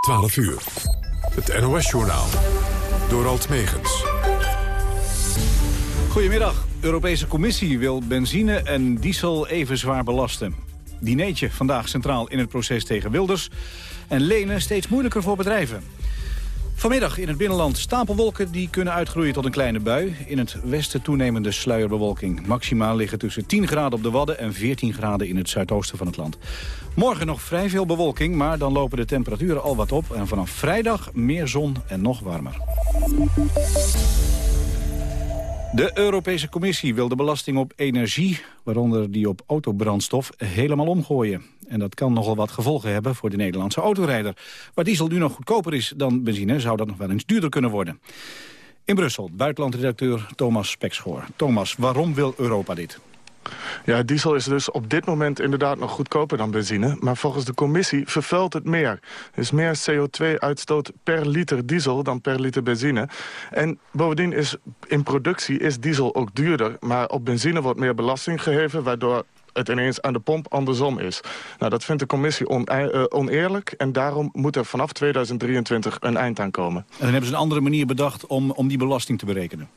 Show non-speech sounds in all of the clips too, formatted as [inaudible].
12 uur. Het NOS-journaal. Door Alt Megens. Goedemiddag. Europese Commissie wil benzine en diesel even zwaar belasten. Dineetje vandaag centraal in het proces tegen Wilders. En lenen steeds moeilijker voor bedrijven. Vanmiddag in het binnenland stapelwolken die kunnen uitgroeien tot een kleine bui. In het westen toenemende sluierbewolking. Maximaal liggen tussen 10 graden op de Wadden en 14 graden in het zuidoosten van het land. Morgen nog vrij veel bewolking, maar dan lopen de temperaturen al wat op. En vanaf vrijdag meer zon en nog warmer. De Europese Commissie wil de belasting op energie, waaronder die op autobrandstof, helemaal omgooien. En dat kan nogal wat gevolgen hebben voor de Nederlandse autorijder. Waar diesel nu nog goedkoper is dan benzine, zou dat nog wel eens duurder kunnen worden. In Brussel, buitenlandredacteur Thomas Spekschoor. Thomas, waarom wil Europa dit? Ja, diesel is dus op dit moment inderdaad nog goedkoper dan benzine. Maar volgens de commissie vervuilt het meer. Er is meer CO2-uitstoot per liter diesel dan per liter benzine. En bovendien is in productie is diesel ook duurder. Maar op benzine wordt meer belasting geheven... waardoor het ineens aan de pomp andersom is. Nou, dat vindt de commissie uh, oneerlijk en daarom moet er vanaf 2023 een eind aan komen. En dan hebben ze een andere manier bedacht om, om die belasting te berekenen?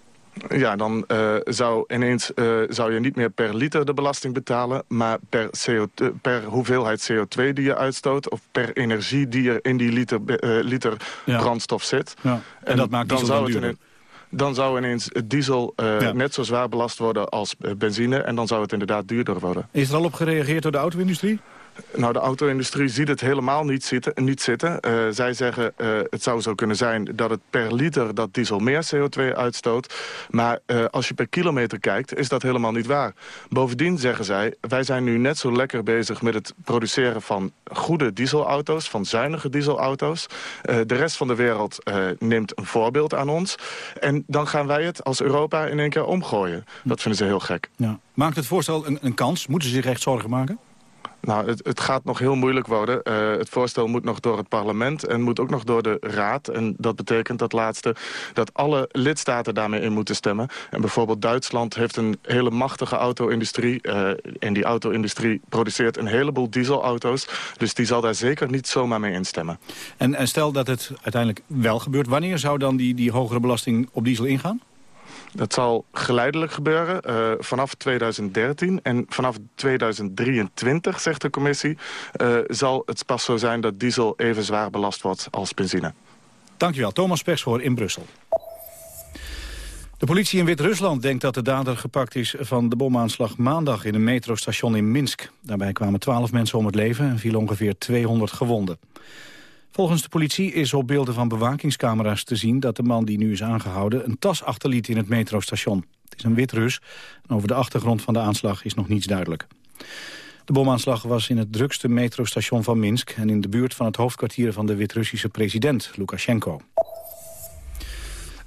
Ja, dan uh, zou ineens uh, zou je niet meer per liter de belasting betalen... maar per, CO2, per hoeveelheid CO2 die je uitstoot... of per energie die er in die liter, uh, liter ja. brandstof zit. Ja. En, en, dat maakt dan zou het in, dan zou ineens diesel ja. net zo zwaar belast worden als benzine... en dan zou het inderdaad duurder worden. Is er al op gereageerd door de auto-industrie? Nou, de auto-industrie ziet het helemaal niet zitten. Niet zitten. Uh, zij zeggen uh, het zou zo kunnen zijn dat het per liter dat diesel meer CO2 uitstoot. Maar uh, als je per kilometer kijkt, is dat helemaal niet waar. Bovendien zeggen zij, wij zijn nu net zo lekker bezig met het produceren van goede dieselauto's, van zuinige dieselauto's. de rest van de wereld neemt een voorbeeld aan ons. En dan gaan wij het als Europa in één keer omgooien. Dat vinden ze heel gek. Ja. Maakt het voorstel een, een kans? Moeten ze zich echt zorgen maken? Nou, het, het, gaat nog heel moeilijk worden. Uh, het voorstel moet nog door het parlement en moet ook nog door de raad. En dat betekent dat laatste dat alle lidstaten daarmee in moeten stemmen. En bijvoorbeeld Duitsland heeft een hele machtige auto-industrie. Uh, en die auto-industrie produceert een heleboel dieselauto's. Dus die zal daar zeker niet zomaar mee instemmen. En, en stel dat het uiteindelijk wel gebeurt. Wanneer zou dan die, die hogere belasting op diesel ingaan? Dat zal geleidelijk gebeuren uh, vanaf 2013. En vanaf 2023, zegt de commissie, uh, zal het pas zo zijn dat diesel even zwaar belast wordt als benzine. Dankjewel, Thomas Perschoor in Brussel. De politie in Wit-Rusland denkt dat de dader gepakt is van de bomaanslag maandag in een metrostation in Minsk. Daarbij kwamen 12 mensen om het leven en viel ongeveer 200 gewonden. Volgens de politie is op beelden van bewakingscamera's te zien... dat de man die nu is aangehouden een tas achterliet in het metrostation. Het is een wit Rus over de achtergrond van de aanslag is nog niets duidelijk. De bomaanslag was in het drukste metrostation van Minsk... en in de buurt van het hoofdkwartier van de Wit-Russische president, Lukashenko.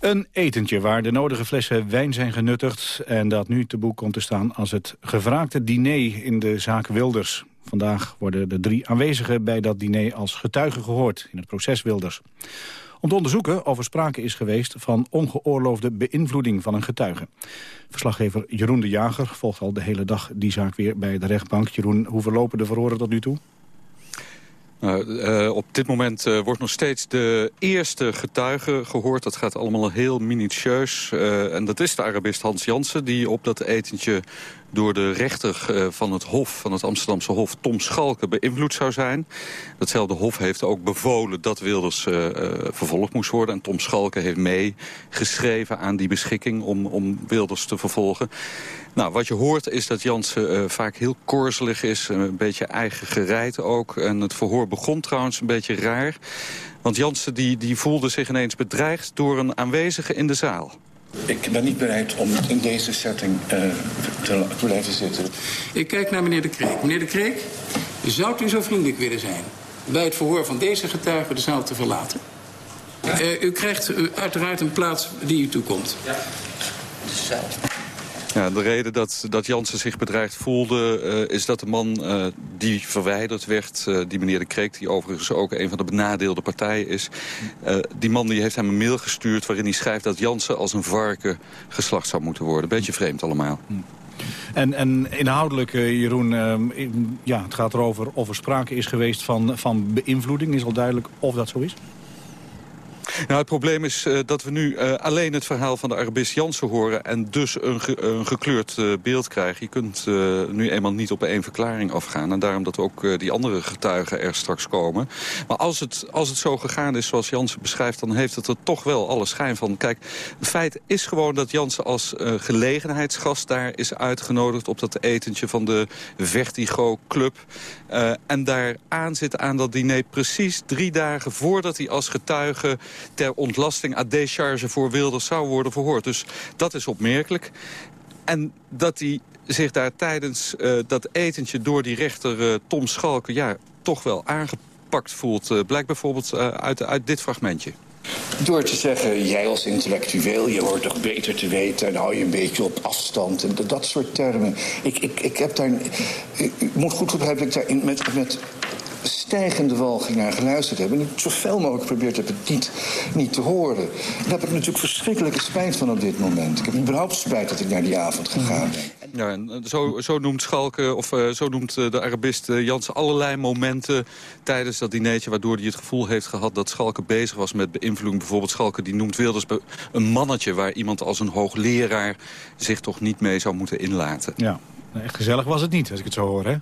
Een etentje waar de nodige flessen wijn zijn genuttigd... en dat nu te boek komt te staan als het gevraagde diner in de zaak Wilders. Vandaag worden de drie aanwezigen bij dat diner als getuigen gehoord in het proces Wilders. Om te onderzoeken of er sprake is geweest van ongeoorloofde beïnvloeding van een getuige. Verslaggever Jeroen de Jager volgt al de hele dag die zaak weer bij de rechtbank. Jeroen, hoe verlopen de verhoren tot nu toe? Uh, uh, op dit moment uh, wordt nog steeds de eerste getuige gehoord. Dat gaat allemaal heel minutieus. en dat is de Arabist Hans Jansen die op dat etentje door de rechter eh, van het Hof, van het Amsterdamse Hof, Tom Schalke, beïnvloed zou zijn. Datzelfde Hof heeft ook bevolen dat Wilders uh, vervolgd moest worden. En Tom Schalke heeft meegeschreven aan die beschikking om, om Wilders te vervolgen. Nou, wat je hoort is dat Jansen vaak heel korzelig is, een beetje eigen gereid ook. En het verhoor begon trouwens een beetje raar. Want Jansen die, die voelde zich ineens bedreigd door een aanwezige in de zaal. Ik ben niet bereid om in deze setting uh, te, te blijven zitten. Ik kijk naar meneer De Kreek. Meneer De Kreek, zou u zo vriendelijk willen zijn... bij het verhoor van deze getuige de zaal te verlaten? Ja? Uh, u krijgt uh, uiteraard een plaats die u toekomt. Ja, de zaal. Ja, de reden dat, dat Jansen zich bedreigd voelde... Uh, is dat de man uh, die verwijderd werd, uh, die meneer De Kreek... die overigens ook een van de benadeelde partijen is... die man die heeft hem een mail gestuurd waarin hij schrijft... dat Jansen als een varken geslacht zou moeten worden. Beetje vreemd allemaal. Hm. En, en inhoudelijk, Jeroen, ja, het gaat erover of er sprake is geweest van, van beïnvloeding. Is al duidelijk of dat zo is? Nou, het probleem is uh, dat we nu uh, alleen het verhaal van de Arabist Jansen horen... en dus een, een gekleurd uh, beeld krijgen. Je kunt nu eenmaal niet op één verklaring afgaan. En daarom dat ook die andere getuigen er straks komen. Maar als het, als het zo gegaan is zoals Jansen beschrijft... dan heeft het er toch wel alle schijn van. Kijk, het feit is gewoon dat Jansen als gelegenheidsgast daar is uitgenodigd... op dat etentje van de Vertigo Club. en daar aan zit aan dat diner precies drie dagen voordat hij als getuige ter ontlasting à décharge voor Wilders zou worden verhoord. Dus dat is opmerkelijk. En dat hij zich daar tijdens uh, dat etentje door die rechter uh, Tom Schalken... ja, toch wel aangepakt voelt. Uh, blijkt bijvoorbeeld uit, uit dit fragmentje. Door te zeggen, jij als intellectueel, je hoort toch beter te weten... en hou je een beetje op afstand en dat soort termen. Ik, ik, ik heb daar... Ik moet goed begrijpen dat ik daar met, met stijgende walging naar geluisterd hebben... en ik zoveel mogelijk geprobeerd heb het niet, niet te horen. Daar heb ik natuurlijk verschrikkelijke spijt van op dit moment. Ik heb überhaupt spijt dat ik naar die avond gegaan ben. Ja, en eh, zo, zo noemt Schalke, of uh, zo noemt uh, de Arabist uh, Jansen allerlei momenten tijdens dat dinertje... waardoor hij het gevoel heeft gehad dat Schalke bezig was met beïnvloeding. Bijvoorbeeld Schalke die noemt Wilders een mannetje... waar iemand als een hoogleraar zich toch niet mee zou moeten inlaten. Ja, echt gezellig was het niet, als ik het zo hoor, hè?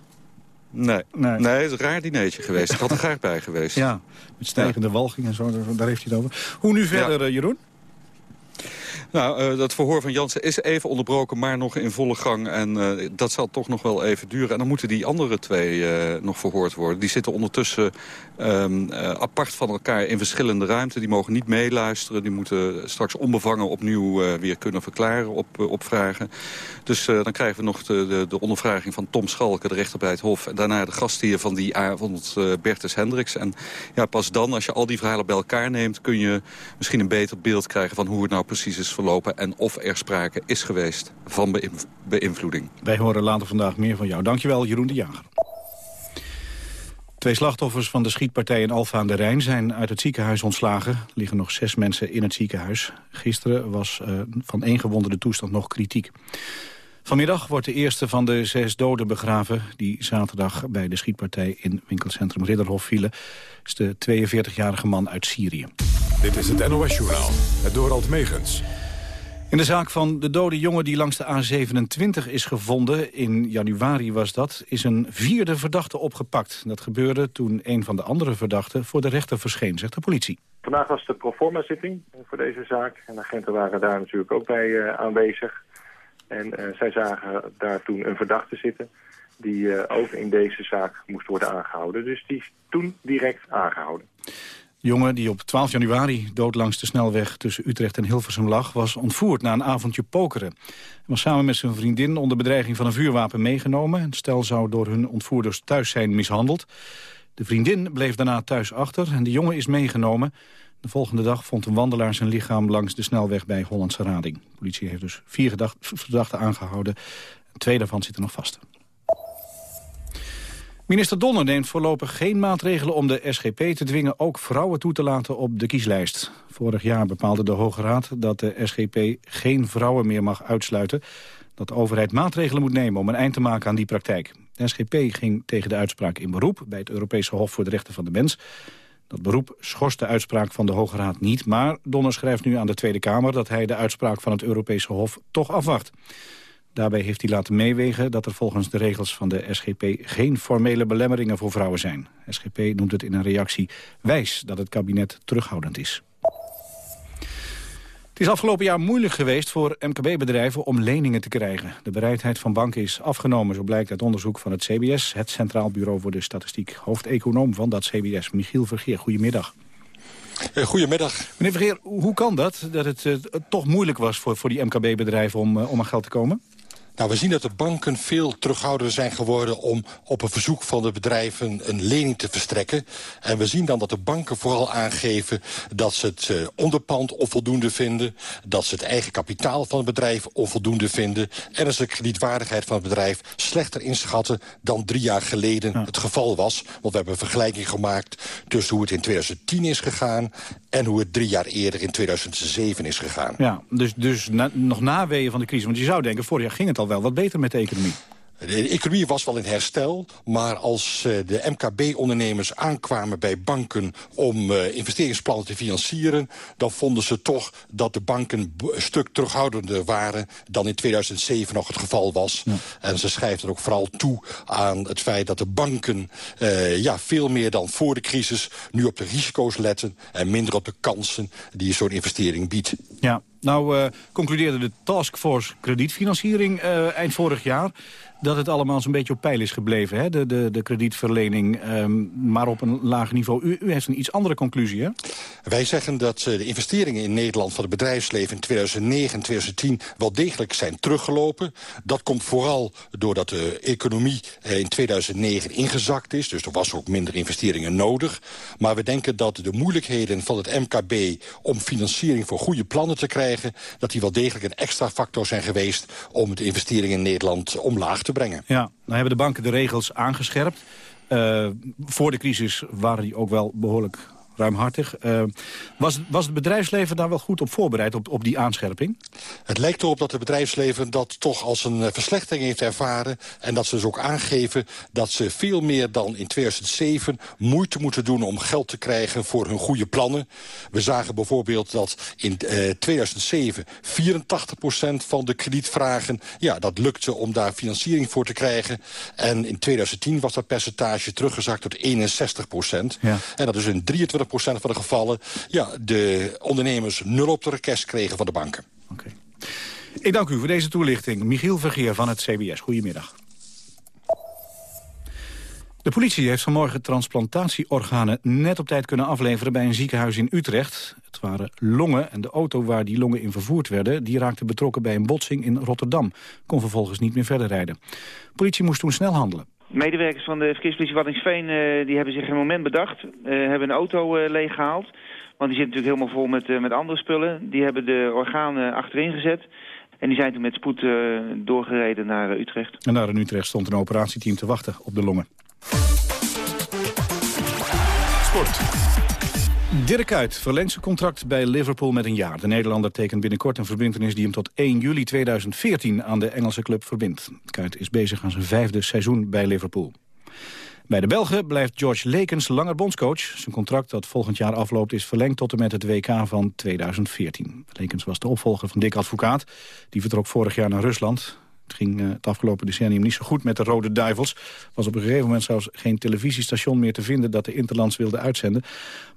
Nee, nee. nee het is een raar dinertje geweest. Ik had er graag bij geweest. Ja, met stijgende walging en zo, daar heeft hij het over. Hoe nu verder, Jeroen? Nou, uh, dat verhoor van Jansen is even onderbroken, maar nog in volle gang. En uh, dat zal toch nog wel even duren. En dan moeten die andere twee uh, nog verhoord worden. Die zitten ondertussen um, apart van elkaar in verschillende ruimten. Die mogen niet meeluisteren. Die moeten straks onbevangen opnieuw weer kunnen verklaren op, op vragen. Dus dan krijgen we nog de, de, de, ondervraging van Tom Schalke, de rechter bij het Hof. En daarna de gastheer van die avond, Bertus Hendricks. En ja, pas dan, als je al die verhalen bij elkaar neemt... kun je misschien een beter beeld krijgen van hoe het nou precies is verlopen en of er sprake is geweest van beïnvloeding. Wij horen later vandaag meer van jou. Dankjewel, Jeroen de Jager. Twee slachtoffers van de schietpartij in Alfa aan de Rijn zijn uit het ziekenhuis ontslagen. Er liggen nog zes mensen in het ziekenhuis. Gisteren was uh, van één gewonde de toestand nog kritiek. Vanmiddag wordt de eerste van de zes doden begraven... die zaterdag bij de schietpartij in winkelcentrum Ridderhof vielen. is de 42-jarige man uit Syrië. Dit is het NOS-journaal, het Dorald Megens. In de zaak van de dode jongen die langs de A27 is gevonden, in januari was dat, is een vierde verdachte opgepakt. Dat gebeurde toen een van de andere verdachten voor de rechter verscheen, zegt de politie. Vandaag was de proforma-zitting voor deze zaak. En de agenten waren daar natuurlijk ook bij uh, aanwezig. En uh, zij zagen daar toen een verdachte zitten die uh, ook in deze zaak moest worden aangehouden. Dus die is toen direct aangehouden jongen die op 12 januari dood langs de snelweg tussen Utrecht en Hilversum lag... was ontvoerd na een avondje pokeren. Hij was samen met zijn vriendin onder bedreiging van een vuurwapen meegenomen. Het stel zou door hun ontvoerders thuis zijn mishandeld. De vriendin bleef daarna thuis achter en de jongen is meegenomen. De volgende dag vond een wandelaar zijn lichaam langs de snelweg bij Hollandse Rading. De politie heeft dus vier verdachten aangehouden. Twee daarvan zitten nog vast. Minister Donner neemt voorlopig geen maatregelen om de SGP te dwingen ook vrouwen toe te laten op de kieslijst. Vorig jaar bepaalde de Hoge Raad dat de SGP geen vrouwen meer mag uitsluiten. Dat de overheid maatregelen moet nemen om een eind te maken aan die praktijk. De SGP ging tegen de uitspraak in beroep bij het Europese Hof voor de Rechten van de Mens. Dat beroep schorst de uitspraak van de Hoge Raad niet, maar Donner schrijft nu aan de Tweede Kamer dat hij de uitspraak van het Europese Hof toch afwacht. Daarbij heeft hij laten meewegen dat er volgens de regels van de SGP geen formele belemmeringen voor vrouwen zijn. SGP noemt het in een reactie wijs dat het kabinet terughoudend is. Het is afgelopen jaar moeilijk geweest voor MKB-bedrijven om leningen te krijgen. De bereidheid van banken is afgenomen, zo blijkt uit onderzoek van het CBS... het Centraal Bureau voor de Statistiek. Hoofdeconoom van dat CBS, Michiel Vergeer. Goedemiddag. Eh, goedemiddag. Meneer Vergeer, hoe kan dat, dat het uh, toch moeilijk was voor, voor die MKB-bedrijven om, uh, om aan geld te komen? Nou, we zien dat de banken veel terughoudender zijn geworden... om op een verzoek van de bedrijven een lening te verstrekken. En we zien dan dat de banken vooral aangeven... dat ze het uh, onderpand onvoldoende vinden... dat ze het eigen kapitaal van het bedrijf onvoldoende vinden... en dat ze de kredietwaardigheid van het bedrijf slechter inschatten... dan drie jaar geleden het geval was. Want we hebben een vergelijking gemaakt tussen hoe het in 2010 is gegaan... en hoe het drie jaar eerder in 2007 is gegaan. Ja, dus, dus na, nog naweeën van de crisis. Want je zou denken, vorig jaar ging het al al wel wat beter met de economie. De economie was wel in herstel, maar als eh, de MKB-ondernemers aankwamen bij banken om uh, investeringsplannen te financieren, dan vonden ze toch dat de banken een stuk terughoudender waren dan in 2007 nog het geval was. Ja. En ze schrijft er ook vooral toe aan het feit dat de banken uh, ja, veel meer dan voor de crisis nu op de risico's letten en minder op de kansen die zo'n investering biedt. Ja, nou uh, concludeerde de Taskforce kredietfinanciering eind vorig jaar dat het allemaal zo'n beetje op peil is gebleven, hè? De, de, de kredietverlening, um, maar op een laag niveau. U, heeft een iets andere conclusie, hè? Wij zeggen dat uh, de investeringen in Nederland van het bedrijfsleven... in 2009 en 2010 wel degelijk zijn teruggelopen. Dat komt vooral doordat de economie uh, in 2009 ingezakt is. Dus er was ook minder investeringen nodig. Maar we denken dat de moeilijkheden van het MKB... om financiering voor goede plannen te krijgen... dat die wel degelijk een extra factor zijn geweest... om de investeringen in Nederland omlaag te brengen. Ja, nou hebben de banken de regels aangescherpt. Uh, voor de crisis waren die ook wel behoorlijk ruimhartig. Uh, was, was het bedrijfsleven daar wel goed op voorbereid, op, op die aanscherping? Het lijkt erop dat het bedrijfsleven dat toch als een verslechtering heeft ervaren... en dat ze dus ook aangeven dat ze veel meer dan in 2007... moeite moeten doen om geld te krijgen voor hun goede plannen. We zagen bijvoorbeeld dat in uh, 2007 84% van de kredietvragen... ja, dat lukte om daar financiering voor te krijgen. En in 2010 was dat percentage teruggezakt tot 61 ja. En dat is een 23 van de gevallen... ja, de ondernemers nul op de request kregen van de banken. Oké. Ik dank u voor deze toelichting. Michiel Vergeer van het CBS. Goedemiddag. De politie heeft vanmorgen transplantatieorganen net op tijd kunnen afleveren bij een ziekenhuis in Utrecht. Het waren longen en de auto waar die longen in vervoerd werden... die raakte betrokken bij een botsing in Rotterdam. Kon vervolgens niet meer verder rijden. De politie moest toen snel handelen. Medewerkers van de verkeerspolitie Waddinxveen uh, die hebben zich een moment bedacht. Uh, hebben een auto uh, leeggehaald. Want die zit natuurlijk helemaal vol met, met andere spullen. Die hebben de organen achterin gezet. En die zijn toen met spoed doorgereden naar Utrecht. En daar in Utrecht stond een operatieteam te wachten op de longen. Sport. Dirk Kuyt verlengt zijn contract bij Liverpool met een jaar. De Nederlander tekent binnenkort een verbindenis die hem tot 1 juli 2014 aan de Engelse club verbindt. Kuyt is bezig aan zijn vijfde seizoen bij Liverpool. Bij de Belgen blijft George Lekens langer bondscoach. Zijn contract dat volgend jaar afloopt is verlengd tot en met het WK van 2014. Lekens was de opvolger van Dick Advocaat. Die vertrok vorig jaar naar Rusland. Het ging uh, het afgelopen decennium niet zo goed met de Rode Duivels. was op een gegeven moment zelfs geen televisiestation meer te vinden... dat de Interlands wilde uitzenden.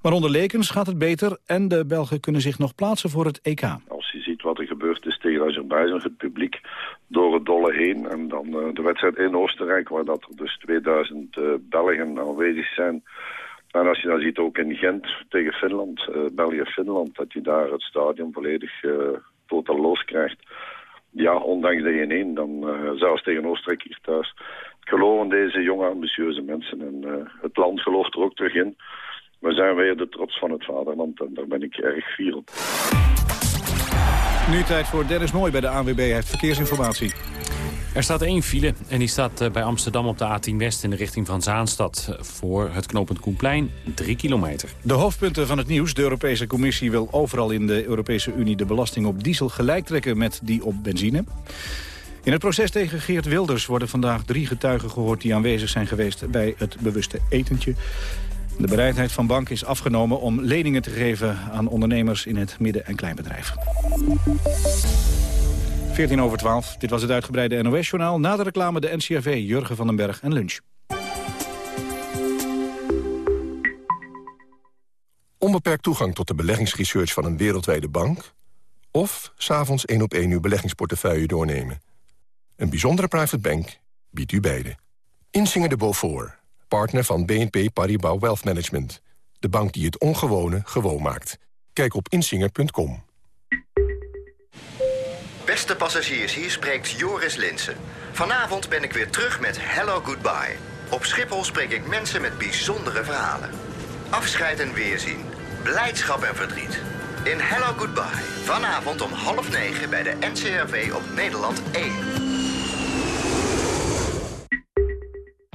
Maar onder Lekens gaat het beter en de Belgen kunnen zich nog plaatsen voor het EK. Als je ziet wat er gebeurd is tegen Azerbeidzjan, het publiek door het dolle heen... en dan uh, de wedstrijd in Oostenrijk, waar dat er dus 2000 uh, eh, Belgen aanwezig zijn... En als je dan ziet ook in Gent tegen Finland, België-Finland... dat je daar het stadion volledig totaal los krijgt ja, ondanks de 1-1, dan uh, zelfs tegen Oostenrijk hier thuis, geloven deze jonge ambitieuze mensen. En uh, het land gelooft er ook terug in. We zijn weer de trots van het vaderland en daar ben ik erg fier op. Nu tijd voor Dennis Mooi bij de ANWB. Heeft verkeersinformatie. Er staat één file en die staat eh, bij Amsterdam op de A10 West in de richting van Zaanstad. Voor het knooppunt Koenplein, drie kilometer. De hoofdpunten van het nieuws. De Europese Commissie wil overal in de Europese Unie de belasting op diesel gelijk trekken met die op benzine. In het proces tegen Geert Wilders worden vandaag drie getuigen gehoord... die aanwezig zijn geweest bij het bewuste etentje. De bereidheid van banken is afgenomen om leningen te geven aan ondernemers in het midden- en kleinbedrijf. 14 over 12. Dit was het uitgebreide NOS-journaal. Na de reclame de NCRV, Jurgen van den Berg en lunch. Onbeperkt toegang tot de beleggingsresearch van een wereldwijde bank... of s'avonds één op één uw beleggingsportefeuille doornemen. Een bijzondere private bank biedt u beide. Insinger de Beaufort, partner van BNP Paribas Wealth Management. De bank die het ongewone gewoon maakt. Kijk op insinger.com. Beste passagiers, hier spreekt Joris Linsen. Vanavond ben ik weer terug met Hello Goodbye. Op Schiphol spreek ik mensen met bijzondere verhalen. Afscheid en weerzien. Blijdschap en verdriet. In Hello Goodbye. Vanavond om half negen bij de NCRV op Nederland 1.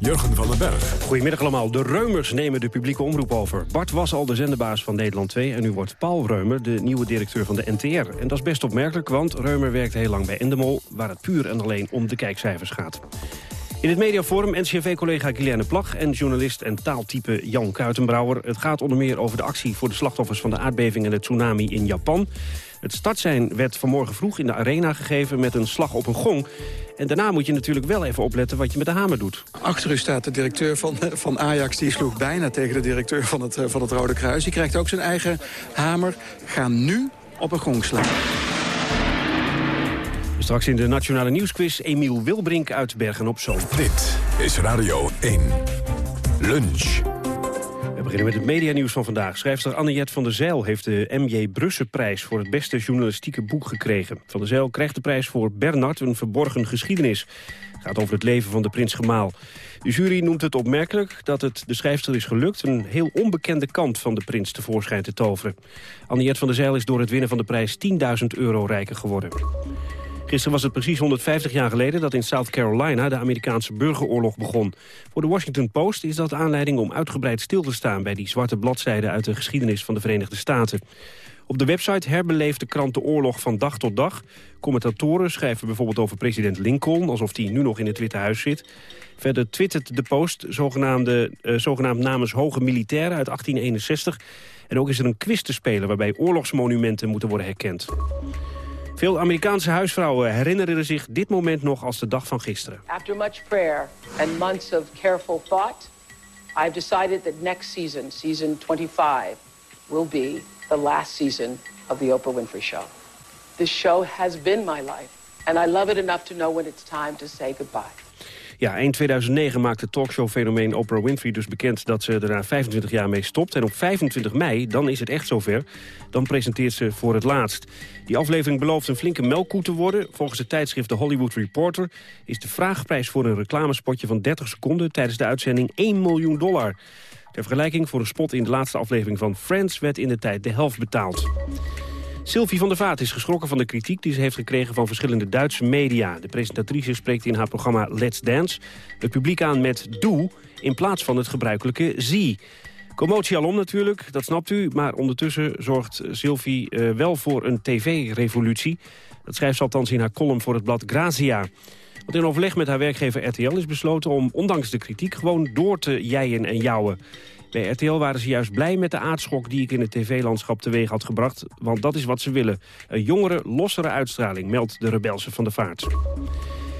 Jurgen van den Berg. Goedemiddag allemaal. De Reumers nemen de publieke omroep over. Bart was al de zenderbaas van Nederland 2... en nu wordt Paul Reumer de nieuwe directeur van de NTR. En dat is best opmerkelijk, want Reumer werkte heel lang bij Endemol... waar het puur en alleen om de kijkcijfers gaat. In het mediaforum NCRV-collega Guilaine Plag en journalist en taaltype Jan Kuitenbrouwer. Het gaat onder meer over de actie voor de slachtoffers van de aardbeving en de tsunami in Japan. Het startsein werd vanmorgen vroeg in de arena gegeven met een slag op een gong. En daarna moet je natuurlijk wel even opletten wat je met de hamer doet. Achter u staat de directeur van, van Ajax. Die sloeg bijna tegen de directeur van het, eh, van het Rode Kruis. Die krijgt ook zijn eigen hamer. Ga nu op een gong slaan. Straks in de Nationale Nieuwsquiz Emiel Wilbrink uit Bergen-op-Zoom. Dit is Radio 1. Lunch. Beginnen met het medianieuws van vandaag. Schrijfster Anniette van der Zijl heeft de M.J. Brusse-prijs... voor het beste journalistieke boek gekregen. Van der Zijl krijgt de prijs voor Bernard, een verborgen geschiedenis. Het gaat over het leven van de prins Gemaal. De jury noemt het opmerkelijk dat het de schrijfster is gelukt... een heel onbekende kant van de prins tevoorschijn te toveren. Anniette van der Zijl is door het winnen van de prijs 10.000 euro rijker geworden. Gisteren was het precies 150 jaar geleden dat in South Carolina de Amerikaanse burgeroorlog begon. Voor de Washington Post is dat aanleiding om uitgebreid stil te staan bij die zwarte bladzijden uit de geschiedenis van de Verenigde Staten. Op de website herbeleeft de krant de oorlog van dag tot dag. Commentatoren schrijven bijvoorbeeld over president Lincoln... alsof hij nu nog in het Witte Huis zit. Verder twittert de Post zogenaamde, uh, zogenaamd namens hoge militairen uit 1861. En ook is er een quiz te spelen waarbij oorlogsmonumenten moeten worden herkend. Veel Amerikaanse huisvrouwen herinneren zich dit moment nog als de dag van gisteren. After much prayer and months of careful thought, I've decided that next season, season 25, will be the last season of the Oprah Winfrey Show. This show has been my life, and I love it enough to know when it's time to say goodbye. Ja, eind 2009 maakte talkshow-fenomeen Oprah Winfrey dus bekend dat ze er na 25 jaar mee stopt. En op 25 mei, dan is het echt zover, dan presenteert ze voor het laatst. Die aflevering belooft een flinke melkkoe te worden. Volgens het tijdschrift The Hollywood Reporter is de vraagprijs voor een reclamespotje van 30 seconden tijdens de uitzending 1 miljoen dollar. Ter vergelijking voor een spot in de laatste aflevering van Friends werd in de tijd de helft betaald. Sylvie van der Vaart is geschrokken van de kritiek die ze heeft gekregen van verschillende Duitse media. De presentatrice spreekt in haar programma Let's Dance het publiek aan met doe in plaats van het gebruikelijke zie. Commotie alom natuurlijk, dat snapt u. Maar ondertussen zorgt Sylvie uh, wel voor een tv-revolutie. Dat schrijft ze althans in haar column voor het blad Grazia. Want in overleg met haar werkgever RTL is besloten om ondanks de kritiek gewoon door te jijen en jouwen. Bij RTL waren ze juist blij met de aardschok die ik in het tv-landschap teweeg had gebracht. Want dat is wat ze willen. Een jongere, lossere uitstraling, meldt de rebelse van de vaart.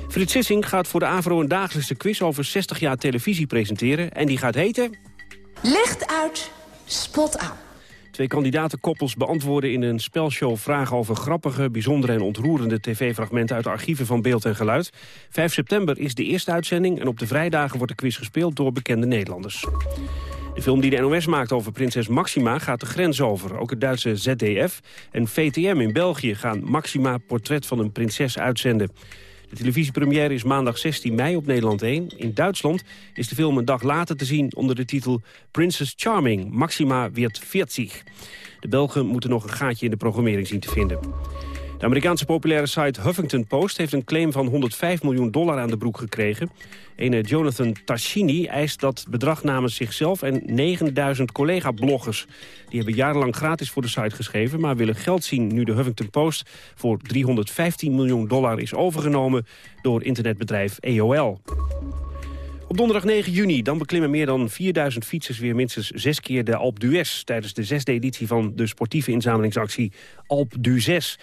Frits Sissing gaat voor de AVRO een dagelijkse quiz over 60 jaar televisie presenteren. En die gaat heten... Licht uit, spot aan. Twee kandidatenkoppels beantwoorden in een spelshow vragen over grappige, bijzondere en ontroerende tv-fragmenten uit de archieven van Beeld en Geluid. 5 september is de eerste uitzending en op de vrijdagen wordt de quiz gespeeld door bekende Nederlanders. De film die de NOS maakt over prinses Maxima gaat de grens over. Ook het Duitse ZDF en VTM in België gaan Maxima Portret van een Prinses uitzenden. De televisiepremière is maandag 16 mei op Nederland 1. In Duitsland is de film een dag later te zien onder de titel Princess Charming, Maxima wird 40. De Belgen moeten nog een gaatje in de programmering zien te vinden. De Amerikaanse populaire site Huffington Post heeft een claim van 105 miljoen dollar aan de broek gekregen. Ene Jonathan Tashini eist dat bedrag namens zichzelf en 9000 collega-bloggers. Die hebben jarenlang gratis voor de site geschreven, maar willen geld zien nu de Huffington Post voor 315 miljoen dollar is overgenomen door internetbedrijf AOL. Op donderdag 9 juni dan beklimmen meer dan 4000 fietsers weer minstens zes keer de Alp d'Huez... tijdens de zesde editie van de sportieve inzamelingsactie Alp 6.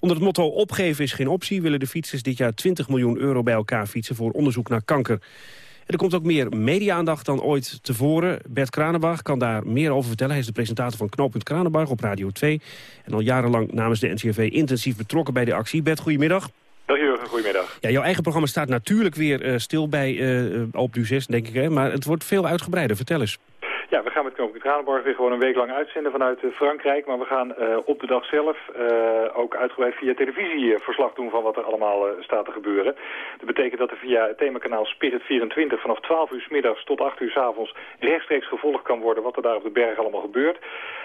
Onder het motto opgeven is geen optie... willen de fietsers dit jaar 20 miljoen euro bij elkaar fietsen... voor onderzoek naar kanker. En er komt ook meer media-aandacht dan ooit tevoren. Bert Kranenbach kan daar meer over vertellen. Hij is de presentator van Knooppunt Kranenbach op Radio 2. En al jarenlang namens de NCRV intensief betrokken bij de actie. Bert, goedemiddag. Dag Jurgen. goedemiddag. Ja, jouw eigen programma staat natuurlijk weer uh, stil bij uh, Alpe 6, denk ik. Hè? Maar het wordt veel uitgebreider. Vertel eens. Ja, we gaan met Koninklijk Kranenborg weer gewoon een week lang uitzenden vanuit eh, Frankrijk. Maar we gaan uh, op de dag zelf uh, ook uitgebreid via televisie verslag doen van wat er allemaal staat te gebeuren. Dat betekent dat er via het themakanaal Spirit 24 vanaf 12 uur middags tot 8 uur s avonds rechtstreeks gevolgd kan worden wat er daar op de berg allemaal gebeurt.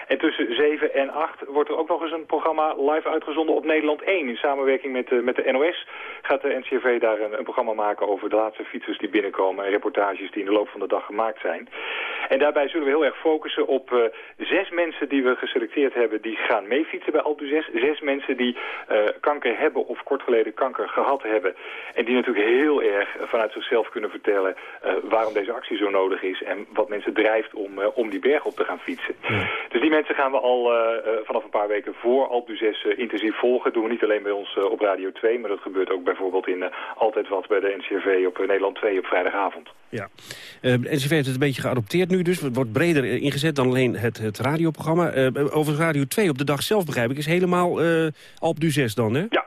En tussen 7 en 8 wordt er ook nog eens een programma live uitgezonden op Nederland 1. In samenwerking met, met de NOS gaat de NCRV daar een, een programma maken over de laatste fietsers die binnenkomen en reportages die in de loop van de dag gemaakt zijn. En daarbij zullen we heel erg focussen op uh, zes mensen die we geselecteerd hebben... die gaan meefietsen bij Alpe 6. Zes mensen die uh, kanker hebben of kort geleden kanker gehad hebben. En die natuurlijk heel erg vanuit zichzelf kunnen vertellen... Uh, waarom deze actie zo nodig is... en wat mensen drijft om, om die berg op te gaan fietsen. Ja. Dus die mensen gaan we al vanaf een paar weken voor Alpe 6 intensief volgen. Dat doen we niet alleen bij ons op Radio 2... maar dat gebeurt ook bijvoorbeeld in Altijd Wat bij de NCRV op Nederland 2 op vrijdagavond. Ja, de NCRV heeft het een beetje geadopteerd nu dus. Het wordt breder ingezet dan alleen het, het radioprogramma. Over Radio 2 op de dag zelf begrijp ik, is helemaal Alp du 6 dan, hè? Ja,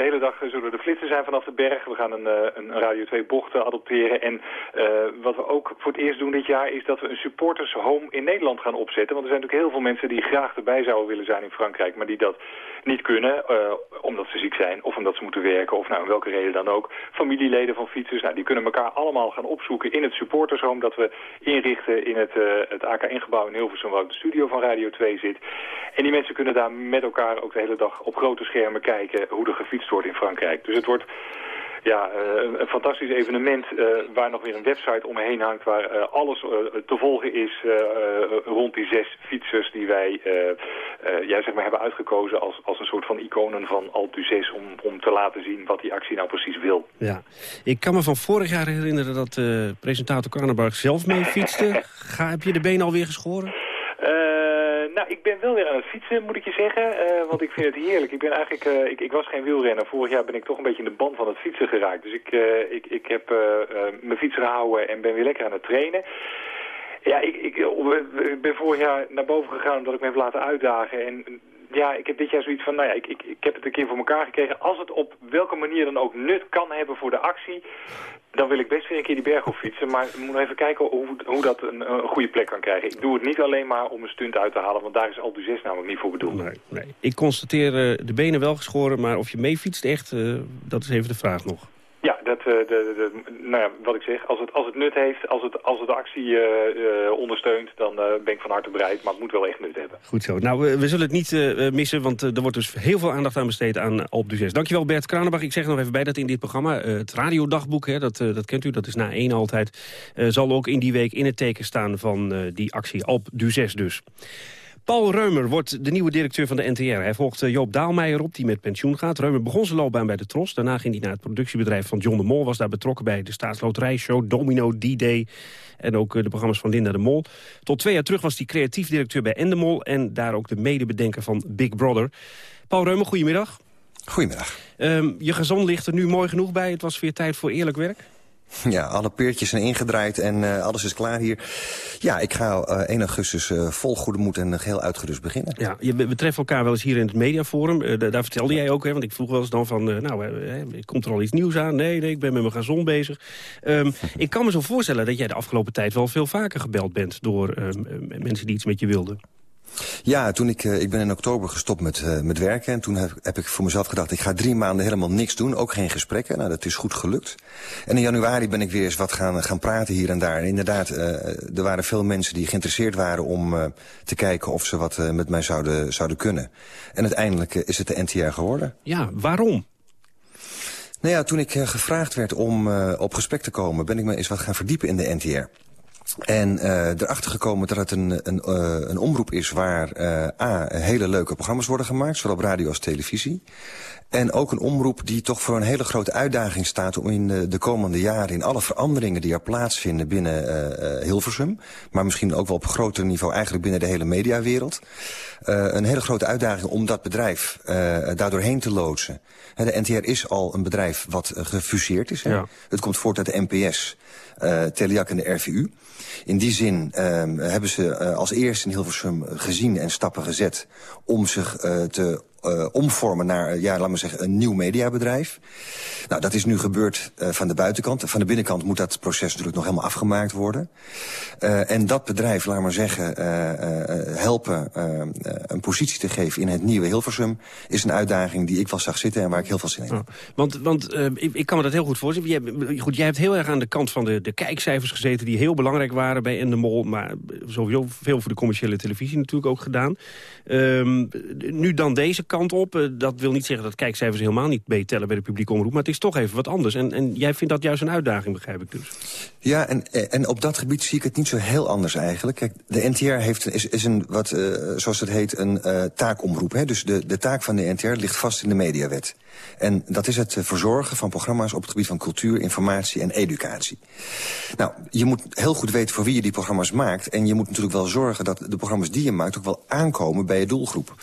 de hele dag zullen de flitsen zijn vanaf de berg. We gaan een, een Radio 2 bocht adopteren. En uh, wat we ook voor het eerst doen dit jaar is dat we een supporters home in Nederland gaan opzetten. Want er zijn natuurlijk heel veel mensen die graag erbij zouden willen zijn in Frankrijk, maar die dat niet kunnen, uh, omdat ze ziek zijn of omdat ze moeten werken of nou, om welke reden dan ook. Familieleden van fietsers, nou, die kunnen elkaar allemaal gaan opzoeken in het supportershome dat we inrichten in het, het AKN-gebouw in Hilversum, waar de studio van Radio 2 zit. En die mensen kunnen daar met elkaar ook de hele dag op grote schermen kijken hoe er gefietst wordt in Frankrijk. Dus het wordt ja, uh, een fantastisch evenement uh, waar nog weer een website omheen hangt... waar uh, alles te volgen is rond die zes fietsers die wij ja, zeg maar hebben uitgekozen... Als, als een soort van iconen van Alpe 6 om, om te laten zien wat die actie nou precies wil. Ja, ik kan me van vorig jaar herinneren dat presentator Karnebarg zelf mee fietste. [laughs] Ga, heb je de benen alweer geschoren? Nou, ik ben wel weer aan het fietsen, moet ik je zeggen. Uh, want ik vind het heerlijk. Ik ben eigenlijk, uh, ik, ik, was geen wielrenner. Vorig jaar ben ik toch een beetje in de band van het fietsen geraakt. Dus ik, uh, ik, ik heb mijn fiets gehouden en ben weer lekker aan het trainen. Ja, ik, ik, ik ben vorig jaar naar boven gegaan omdat ik me heb laten uitdagen. En ja, ik heb dit jaar zoiets van, nou ja, ik, ik, ik heb het een keer voor elkaar gekregen. Als het op welke manier dan ook nut kan hebben voor de actie, dan wil ik best weer een keer die berg fietsen. Maar we moeten even kijken hoe, hoe dat een, een, goede plek kan krijgen. Ik doe het niet alleen maar om een stunt uit te halen, want daar is Alpe 6 namelijk niet voor bedoeld. Nee, nee. Ik constateer uh, de benen wel geschoren, maar of je meefietst echt, uh, dat is even de vraag nog. Dat, uh, de, de, nou ja, wat ik zeg, als het, als het nut heeft, als het, als het de actie uh, uh, ondersteunt, dan ben ik van harte bereid. Maar het moet wel echt nut hebben. Goed zo. Nou, we, zullen het niet missen, want er wordt dus heel veel aandacht aan besteed aan Alp du 6. Dankjewel Bert Kranenbach. Ik zeg nog even bij dat in dit programma, het radiodagboek, hè, dat, dat kent u, dat is na één altijd, zal ook in die week in het teken staan van die actie Alp du 6 dus. Paul Reumer wordt de nieuwe directeur van de NTR. Hij volgt Joop Daalmeijer op, die met pensioen gaat. Reumer begon zijn loopbaan bij de Tros. Daarna ging hij naar het productiebedrijf van John de Mol. Was daar betrokken bij de staatsloterijshow, Domino, D-Day... en ook de programma's van Linda de Mol. Tot twee jaar terug was hij creatief directeur bij Endemol... en daar ook de medebedenker van Big Brother. Paul Reumer, goedemiddag. Goedemiddag. Um, je gezond ligt er nu mooi genoeg bij. Het was weer tijd voor eerlijk werk. [laughs] Ja, alle peertjes zijn ingedraaid en uh, alles is klaar hier. Ja, ik ga uh, 1 augustus uh, vol goede moed en geheel uitgerust beginnen. Ja, je, we treffen elkaar wel eens hier in het mediaforum. Daar vertelde jij ook, hè, want ik vroeg wel eens dan van... nou, komt er al iets nieuws aan? Nee, nee, ik ben met mijn gazon bezig. Um, [laughs] ik kan me zo voorstellen dat jij de afgelopen tijd wel veel vaker gebeld bent... door mensen die iets met je wilden. Ja, toen ik, uh, ik ben in oktober gestopt met, uh, met werken. En toen heb, heb, ik voor mezelf gedacht, ik ga drie maanden helemaal niks doen. Ook geen gesprekken. Nou, dat is goed gelukt. En in januari ben ik weer eens wat gaan, gaan praten hier en daar. En inderdaad, uh, er waren veel mensen die geïnteresseerd waren om te kijken of ze wat met mij zouden, zouden kunnen. En uiteindelijk is het de NTR geworden. Ja, waarom? Nou ja, toen ik gevraagd werd om op gesprek te komen, ben ik me eens wat gaan verdiepen in de NTR. En uh, erachter gekomen dat het een, een, uh, een omroep is waar uh, A, hele leuke programma's worden gemaakt, zowel op radio als televisie. En ook een omroep die toch voor een hele grote uitdaging staat... om in de, de komende jaren in alle veranderingen die er plaatsvinden binnen Hilversum... maar misschien ook wel op groter niveau eigenlijk binnen de hele mediawereld... Een hele grote uitdaging om dat bedrijf daardoor heen te loodsen. De NTR is al een bedrijf wat gefuseerd is. Ja. Het komt voort uit de NPS, Teliak en de RVU. In die zin uh, hebben ze uh, als eerste in Hilversum gezien en stappen gezet... om zich uh, te uh, omvormen naar, ja, laat maar zeggen, een nieuw mediabedrijf. Nou, dat is nu gebeurd uh, van de buitenkant. Van de binnenkant moet dat proces natuurlijk nog helemaal afgemaakt worden. Uh, en dat bedrijf, laat maar zeggen, helpen een positie te geven in het nieuwe Hilversum... is een uitdaging die ik wel zag zitten en waar ik heel veel zin in heb. Oh, want want ik, ik, kan me dat heel goed voorstellen. Jij, goed, jij hebt heel erg aan de kant van de, de kijkcijfers gezeten... die heel belangrijk waren bij Endemol, maar sowieso veel voor de commerciële televisie natuurlijk ook gedaan. Um, nu dan deze kant op. Uh, dat wil niet zeggen dat kijkcijfers helemaal niet meetellen bij de publieke omroep. Maar het is toch even wat anders. En, en jij vindt dat juist een uitdaging, begrijp ik dus. Ja, en, en op dat gebied zie ik het niet zo heel anders eigenlijk. Kijk, de NTR heeft, is, is een, wat, uh, zoals het heet, een uh, taakomroep. Hè? Dus de, de taak van de NTR ligt vast in de mediawet. En dat is het verzorgen van programma's op het gebied van cultuur, informatie en educatie. Nou, je moet heel goed weten voor wie je die programma's maakt. En je moet natuurlijk wel zorgen dat de programma's die je maakt ook wel aankomen bij je doelgroep.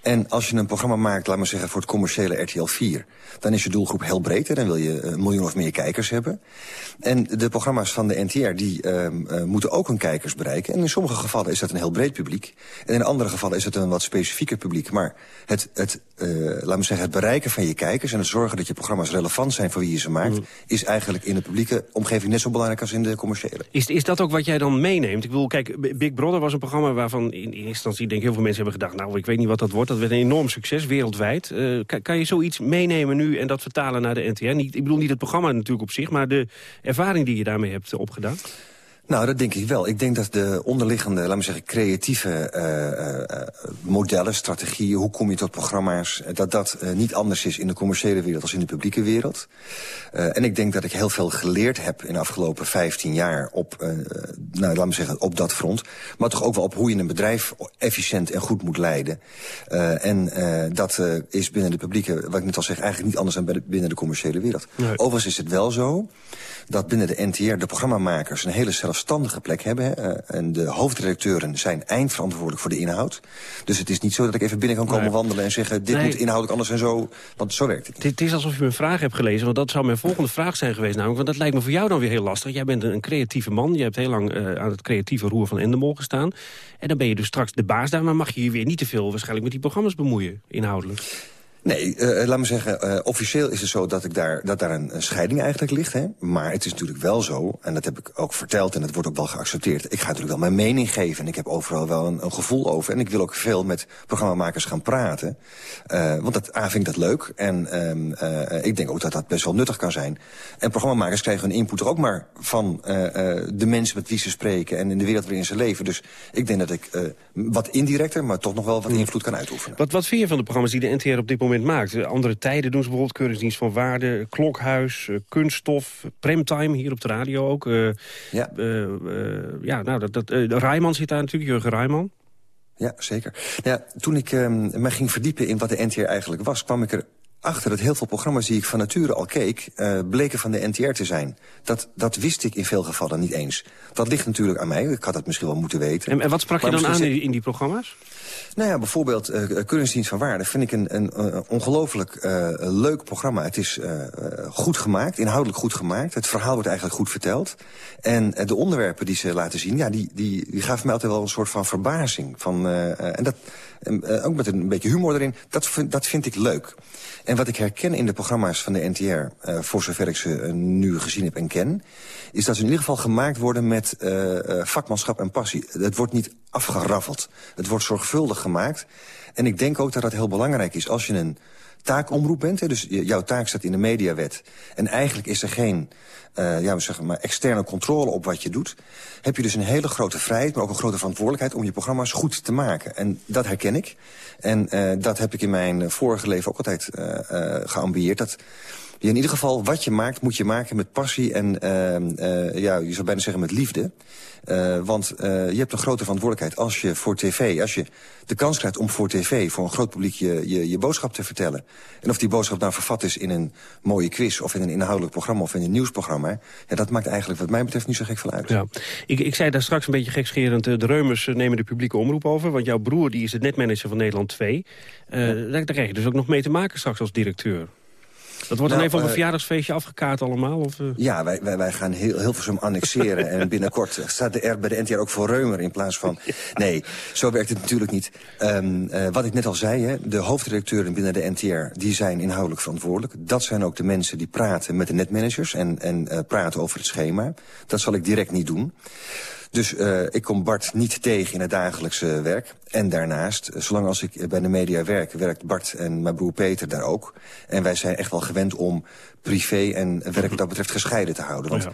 En als je een programma maakt, laat maar zeggen, voor het commerciële RTL 4... dan is je doelgroep heel breed. Hè? Dan wil je een miljoen of meer kijkers hebben. En de programma's van de NTR die, uh, uh, moeten ook hun kijkers bereiken. En in sommige gevallen is dat een heel breed publiek. En in andere gevallen is het een wat specifieker publiek. Maar het, het, uh, laat me zeggen, het bereiken van je kijkers... en het zorgen dat je programma's relevant zijn voor wie je ze maakt... Mm. is eigenlijk in de publieke omgeving net zo belangrijk als in de commerciële. Is, is dat ook wat jij dan meeneemt? Ik bedoel, kijk, Big Brother was een programma waarvan in, in eerste instantie... denk heel veel mensen hebben gedacht, nou, ik weet niet wat dat wordt. Dat werd een enorm succes wereldwijd. Kan, kan, je zoiets meenemen nu en dat vertalen naar de NTR? Niet, ik bedoel niet het programma natuurlijk op zich, maar de ervaring die je daarmee hebt opgedaan? Nou, dat denk ik wel. Ik denk dat de onderliggende, laten we zeggen, creatieve uh, uh, modellen, strategieën... hoe kom je tot programma's, dat dat uh, niet anders is in de commerciële wereld als in de publieke wereld. en ik denk dat ik heel veel geleerd heb in de afgelopen 15 jaar op, nou, laten we zeggen, op dat front. Maar toch ook wel op hoe je een bedrijf efficiënt en goed moet leiden. en dat is binnen de publieke, wat ik net al zeg, eigenlijk niet anders dan binnen de commerciële wereld. Nee. Overigens is het wel zo dat binnen de NTR de programmamakers een hele zelfstandige plek hebben. Uh, en de hoofdredacteuren zijn eindverantwoordelijk voor de inhoud. Dus het is niet zo dat ik even binnen kan komen nee. wandelen en zeggen... dit nee. moet inhoudelijk anders en zo, want zo werkt het niet. Het is alsof je mijn vraag hebt gelezen, want dat zou mijn volgende [laughs] vraag zijn geweest. Namelijk, want dat lijkt me voor jou dan weer heel lastig. Jij bent een creatieve man, je hebt heel lang uh, aan het creatieve roer van Endemol gestaan. En dan ben je dus straks de baas daar, maar mag je je weer niet te veel waarschijnlijk met die programma's bemoeien, inhoudelijk. Nee, uh, laat me zeggen, uh, officieel is het zo dat, ik daar, dat daar een, een scheiding eigenlijk ligt. Hè? Maar het is natuurlijk wel zo, en dat heb ik ook verteld... en dat wordt ook wel geaccepteerd. Ik ga natuurlijk wel mijn mening geven en ik heb overal wel een, een gevoel over. En ik wil ook veel met programmamakers gaan praten. Uh, want dat, A, vind ik dat leuk. En um, ik denk ook dat dat best wel nuttig kan zijn. En programmamakers krijgen hun input er ook maar van de mensen met wie ze spreken... en in de wereld waarin ze leven. Dus ik denk dat ik wat indirecter, maar toch nog wel wat invloed kan uitoefenen. Wat, wat vind je van de programma's die de NTR op dit moment maakt. Andere tijden doen ze bijvoorbeeld Keuringsdienst van Waarde... Klokhuis, uh, Kunststof, Premtime, hier op de radio ook. Uh, ja. Ja, nou, dat, dat, Rijman zit daar natuurlijk, Jurgen Rijman. Ja, zeker. Nou ja, toen ik uh, me ging verdiepen in wat de NTR eigenlijk was... kwam ik er achter dat heel veel programma's die ik van nature al keek... Uh, bleken van de NTR te zijn. Dat, dat wist ik in veel gevallen niet eens. Dat ligt natuurlijk aan mij. Ik had dat misschien wel moeten weten. En, en wat sprak maar je dan aan in die programma's? Nou ja, bijvoorbeeld uh, Keuringsdienst van Waarde vind ik een, een, een ongelooflijk uh, leuk programma. Het is uh, goed gemaakt, inhoudelijk goed gemaakt. Het verhaal wordt eigenlijk goed verteld. En de onderwerpen die ze laten zien, ja, die, die, die gaven mij altijd wel een soort van verbazing. Van, en dat, ook met een beetje humor erin, dat vind, dat vind ik leuk. En wat ik herken in de programma's van de NTR, voor zover ik ze nu gezien heb en ken... is dat ze in ieder geval gemaakt worden met vakmanschap en passie. Het wordt niet afgeraffeld. Het wordt zorgvuldig gemaakt. En ik denk ook dat dat heel belangrijk is. Als je een taakomroep bent, hè, dus jouw taak staat in de mediawet... en eigenlijk is er geen uh, ja, we zeggen maar externe controle op wat je doet... heb je dus een hele grote vrijheid, maar ook een grote verantwoordelijkheid... om je programma's goed te maken. En dat herken ik. En uh, dat heb ik in mijn vorige leven ook altijd geambieerd. Dat in ieder geval wat je maakt, moet je maken met passie... en ja, je zou bijna zeggen met liefde... Uh, want uh, je hebt een grote verantwoordelijkheid als je voor tv... als je de kans krijgt om voor tv, voor een groot publiek... je, je, je boodschap te vertellen. En of die boodschap nou vervat is in een mooie quiz... of in een inhoudelijk programma of in een nieuwsprogramma... Ja, dat maakt eigenlijk wat mij betreft niet zo gek veel uit. Ja. Ik, ik zei daar straks een beetje gekscherend... de Reumers nemen de publieke omroep over. Want jouw broer die is de netmanager van Nederland 2. Uh, ja. daar, daar krijg je dus ook nog mee te maken straks als directeur. Dat wordt dan Nou, even op een eh, verjaardagsfeestje afgekaart allemaal? Of, eh? Ja, wij, wij, wij gaan heel, Hilversum annexeren. en binnenkort staat de R bij de NTR ook voor Reumer in plaats van... [laughs] Nee, zo werkt het natuurlijk niet. Ehm, eh, wat ik net al zei, hè, de hoofdredacteuren binnen de NTR... die zijn inhoudelijk verantwoordelijk. Dat zijn ook de mensen die praten met de netmanagers... en, en praten over het schema. Dat zal ik direct niet doen. Dus uh, ik kom Bart niet tegen in het dagelijkse werk. En daarnaast, zolang als ik bij de media werk... werkt Bart en mijn broer Peter daar ook. En wij zijn echt wel gewend om privé en werk wat dat betreft gescheiden te houden. Want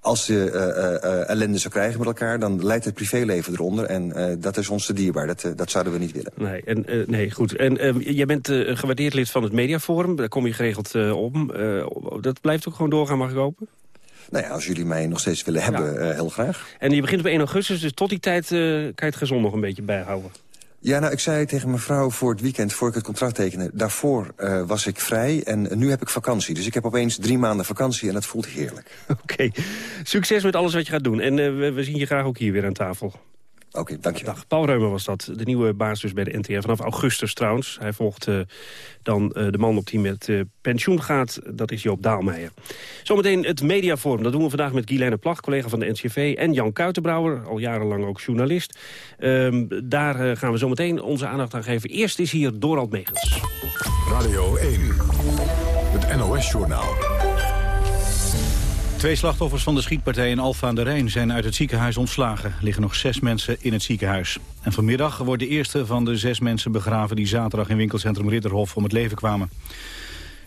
als je uh, uh, ellende zou krijgen met elkaar... dan leidt het privéleven eronder. En dat is ons te dierbaar. Dat, dat zouden we niet willen. Nee, en, nee goed. En jij bent gewaardeerd lid van het Mediaforum. Daar kom je geregeld om. Dat blijft ook gewoon doorgaan, mag ik hopen? Nou ja, als jullie mij nog steeds willen hebben, ja. uh, heel graag. En je begint op 1 augustus, dus tot die tijd uh, kan je het gezond nog een beetje bijhouden. Ja, nou, ik zei tegen mijn vrouw voor het weekend, voor ik het contract tekende... daarvoor uh, was ik vrij en nu heb ik vakantie. Dus ik heb opeens drie maanden vakantie en dat voelt heerlijk. [laughs] Oké, okay. succes met alles wat je gaat doen. En uh, we, we zien je graag ook hier weer aan tafel. Oké, okay, dankjewel. Dag, Paul Reumer was dat, de nieuwe baas dus bij de NTR vanaf augustus trouwens. Hij volgt uh, dan uh, de man op die met uh, pensioen gaat, dat is Joop Daalmeijer. Zometeen het mediaforum, dat doen we vandaag met Guilaine Plag, collega van de NCV... en Jan Kuitenbrouwer, al jarenlang ook journalist. Um, daar gaan we zometeen onze aandacht aan geven. Eerst is hier Dorald Megens. Radio 1, het NOS-journaal. Twee slachtoffers van de schietpartij in Alfa aan de Rijn zijn uit het ziekenhuis ontslagen. Er liggen nog zes mensen in het ziekenhuis. En vanmiddag wordt de eerste van de zes mensen begraven... die zaterdag in winkelcentrum Ridderhof om het leven kwamen.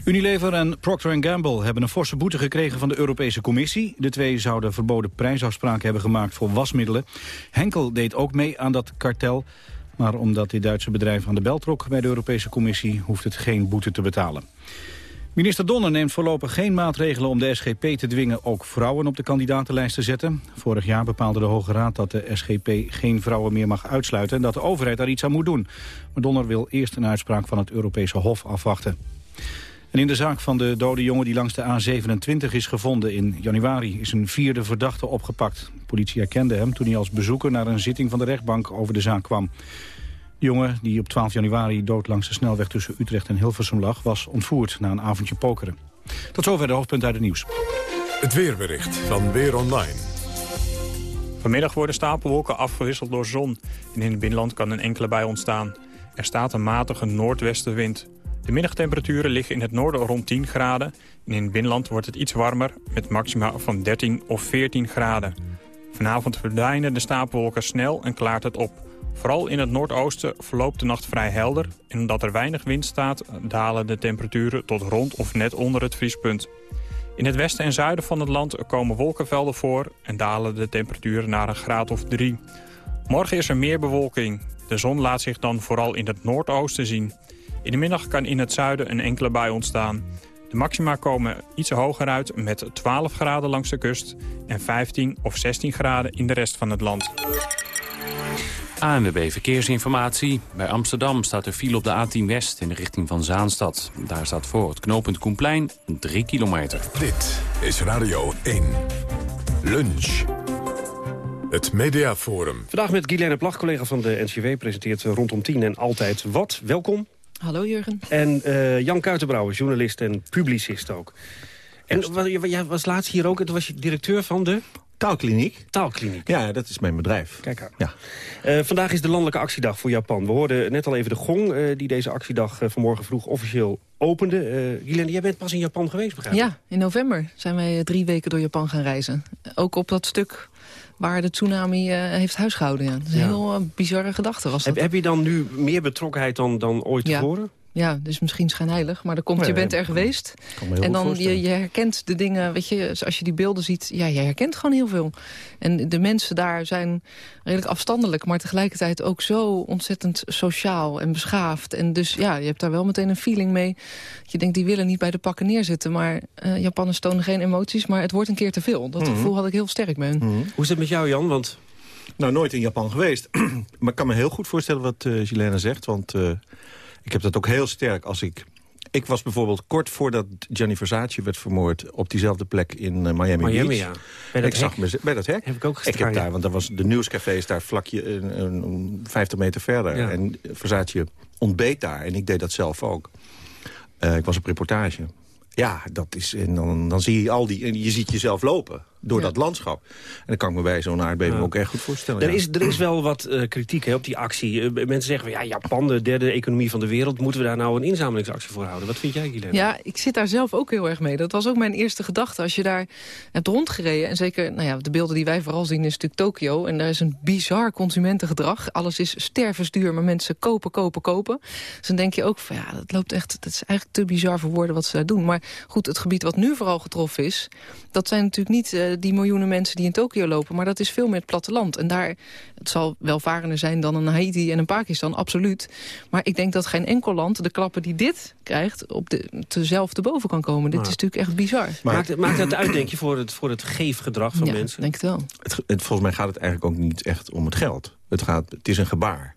Unilever en Procter Gamble hebben een forse boete gekregen van de Europese Commissie. De twee zouden verboden prijsafspraken hebben gemaakt voor wasmiddelen. Henkel deed ook mee aan dat kartel. Maar omdat dit Duitse bedrijf aan de bel trok bij de Europese Commissie... hoeft het geen boete te betalen. Minister Donner neemt voorlopig geen maatregelen om de SGP te dwingen ook vrouwen op de kandidatenlijst te zetten. Vorig jaar bepaalde de Hoge Raad dat de SGP geen vrouwen meer mag uitsluiten en dat de overheid daar iets aan moet doen. Maar Donner wil eerst een uitspraak van het Europese Hof afwachten. En in de zaak van de dode jongen die langs de A27 is gevonden in januari is een vierde verdachte opgepakt. De politie herkende hem toen hij als bezoeker naar een zitting van de rechtbank over de zaak kwam. De jongen, die op 12 januari dood langs de snelweg tussen Utrecht en Hilversum lag... was ontvoerd na een avondje pokeren. Tot zover de hoofdpunt uit het nieuws. Het weerbericht van Weer Online. Vanmiddag worden stapelwolken afgewisseld door zon. En in het binnenland kan een enkele bui ontstaan. Er staat een matige noordwestenwind. De middagtemperaturen liggen in het noorden rond 10 graden. En in het binnenland wordt het iets warmer met maxima van 13 of 14 graden. Vanavond verdwijnen de stapelwolken snel en klaart het op. Vooral in het noordoosten verloopt de nacht vrij helder... en omdat er weinig wind staat, dalen de temperaturen tot rond of net onder het vriespunt. In het westen en zuiden van het land komen wolkenvelden voor... en dalen de temperaturen naar een graad of drie. Morgen is er meer bewolking. De zon laat zich dan vooral in het noordoosten zien. In de middag kan in het zuiden een enkele bui ontstaan. De maxima komen iets hoger uit met 12 graden langs de kust... en 15 of 16 graden in de rest van het land. ANWB Verkeersinformatie. Bij Amsterdam staat er file op de A10 West in de richting van Zaanstad. Daar staat voor het knooppunt Koenplein 3 kilometer. Dit is Radio 1. Lunch. Het Mediaforum. Vandaag met Guilaine Plag, collega van de NCW... presenteert rondom 10 en altijd wat. Welkom. Hallo Jurgen. En uh, Jan Kuitenbrouwer, journalist en publicist ook. En jij was laatst hier ook, toen was je directeur van de... Taalkliniek. Taalkliniek. Ja, dat is mijn bedrijf. Kijk aan. Ja. Uh, vandaag is de landelijke actiedag voor Japan. We hoorden net al even de gong uh, die deze actiedag uh, vanmorgen vroeg officieel opende. Uh, Gillian, jij bent pas in Japan geweest, begrijp ik? Ja, in november zijn wij drie weken door Japan gaan reizen. Ook op dat stuk waar de tsunami heeft huisgehouden. Ja. Dat is een heel bizarre gedachte. Was dat. Heb, heb, je dan nu meer betrokkenheid dan, dan ooit ja. tevoren? Ja, dus misschien schijnheilig, maar dan komt, Nee, je bent er geweest. En dan je, je herkent de dingen, weet je, als je die beelden ziet, ja, je herkent gewoon heel veel. En de mensen daar zijn redelijk afstandelijk, maar tegelijkertijd ook zo ontzettend sociaal en beschaafd. En dus ja, je hebt daar wel meteen een feeling mee. Je denkt, die willen niet bij de pakken neerzitten, maar eh Japanners tonen geen emoties, maar het wordt een keer te veel. Dat Mhm. gevoel had ik heel sterk bij hun. Hoe is het met jou, Jan? Want... Nou, nooit in Japan geweest. [clears throat] maar ik kan me heel goed voorstellen wat uh, Gilena zegt. Want uh, ik heb dat ook heel sterk als ik... Ik was bijvoorbeeld kort voordat Gianni Versace werd vermoord... op diezelfde plek in uh, Miami, Miami, Beach. ja. Bij dat ik zag me, bij dat hek. Heb ik ook Ik gestaan, heb ja. daar, want daar was de nieuwscafé daar vlakje een, een, een 50 meter verder. Ja. En Versace ontbeet daar. En ik deed dat zelf ook. Uh, ik was op reportage. Ja, dat is, en dan, dan zie je al die... En je ziet jezelf lopen door dat landschap. En dat kan ik me bij zo'n aardbeving ook echt goed voorstellen. Er, ja. is, er is wel wat uh, kritiek hè, op die actie. Uh, mensen zeggen, ja, Japan, de derde economie van de wereld... moeten we daar nou een inzamelingsactie voor houden? Wat vind jij, Guilaine? Ja, ik zit daar zelf ook heel erg mee. Dat was ook mijn eerste gedachte. Als je daar hebt rondgereden... en zeker, nou ja, de beelden die wij vooral zien is natuurlijk Tokio... en daar is een bizar consumentengedrag. Alles is stervensduur, maar mensen kopen, kopen, kopen. Dus dan denk je ook van, ja, dat loopt echt... dat is eigenlijk te bizar voor woorden wat ze daar doen. Maar goed, het gebied wat nu vooral getroffen is... dat zijn natuurlijk niet uh, die miljoenen mensen die in Tokio lopen... maar dat is veel meer het platteland. En daar, het zal welvarender zijn dan een Haiti en een Pakistan, absoluut. Maar ik denk dat geen enkel land de klappen die dit krijgt... op de, dezelfde boven kan komen. Dit Maar- is natuurlijk echt bizar. maakt, het- maakt dat uit, denk je, voor het, voor het geefgedrag van ja, mensen? denk het wel. Het, het, volgens mij gaat het eigenlijk ook niet echt om het geld. Het, gaat, het is een gebaar.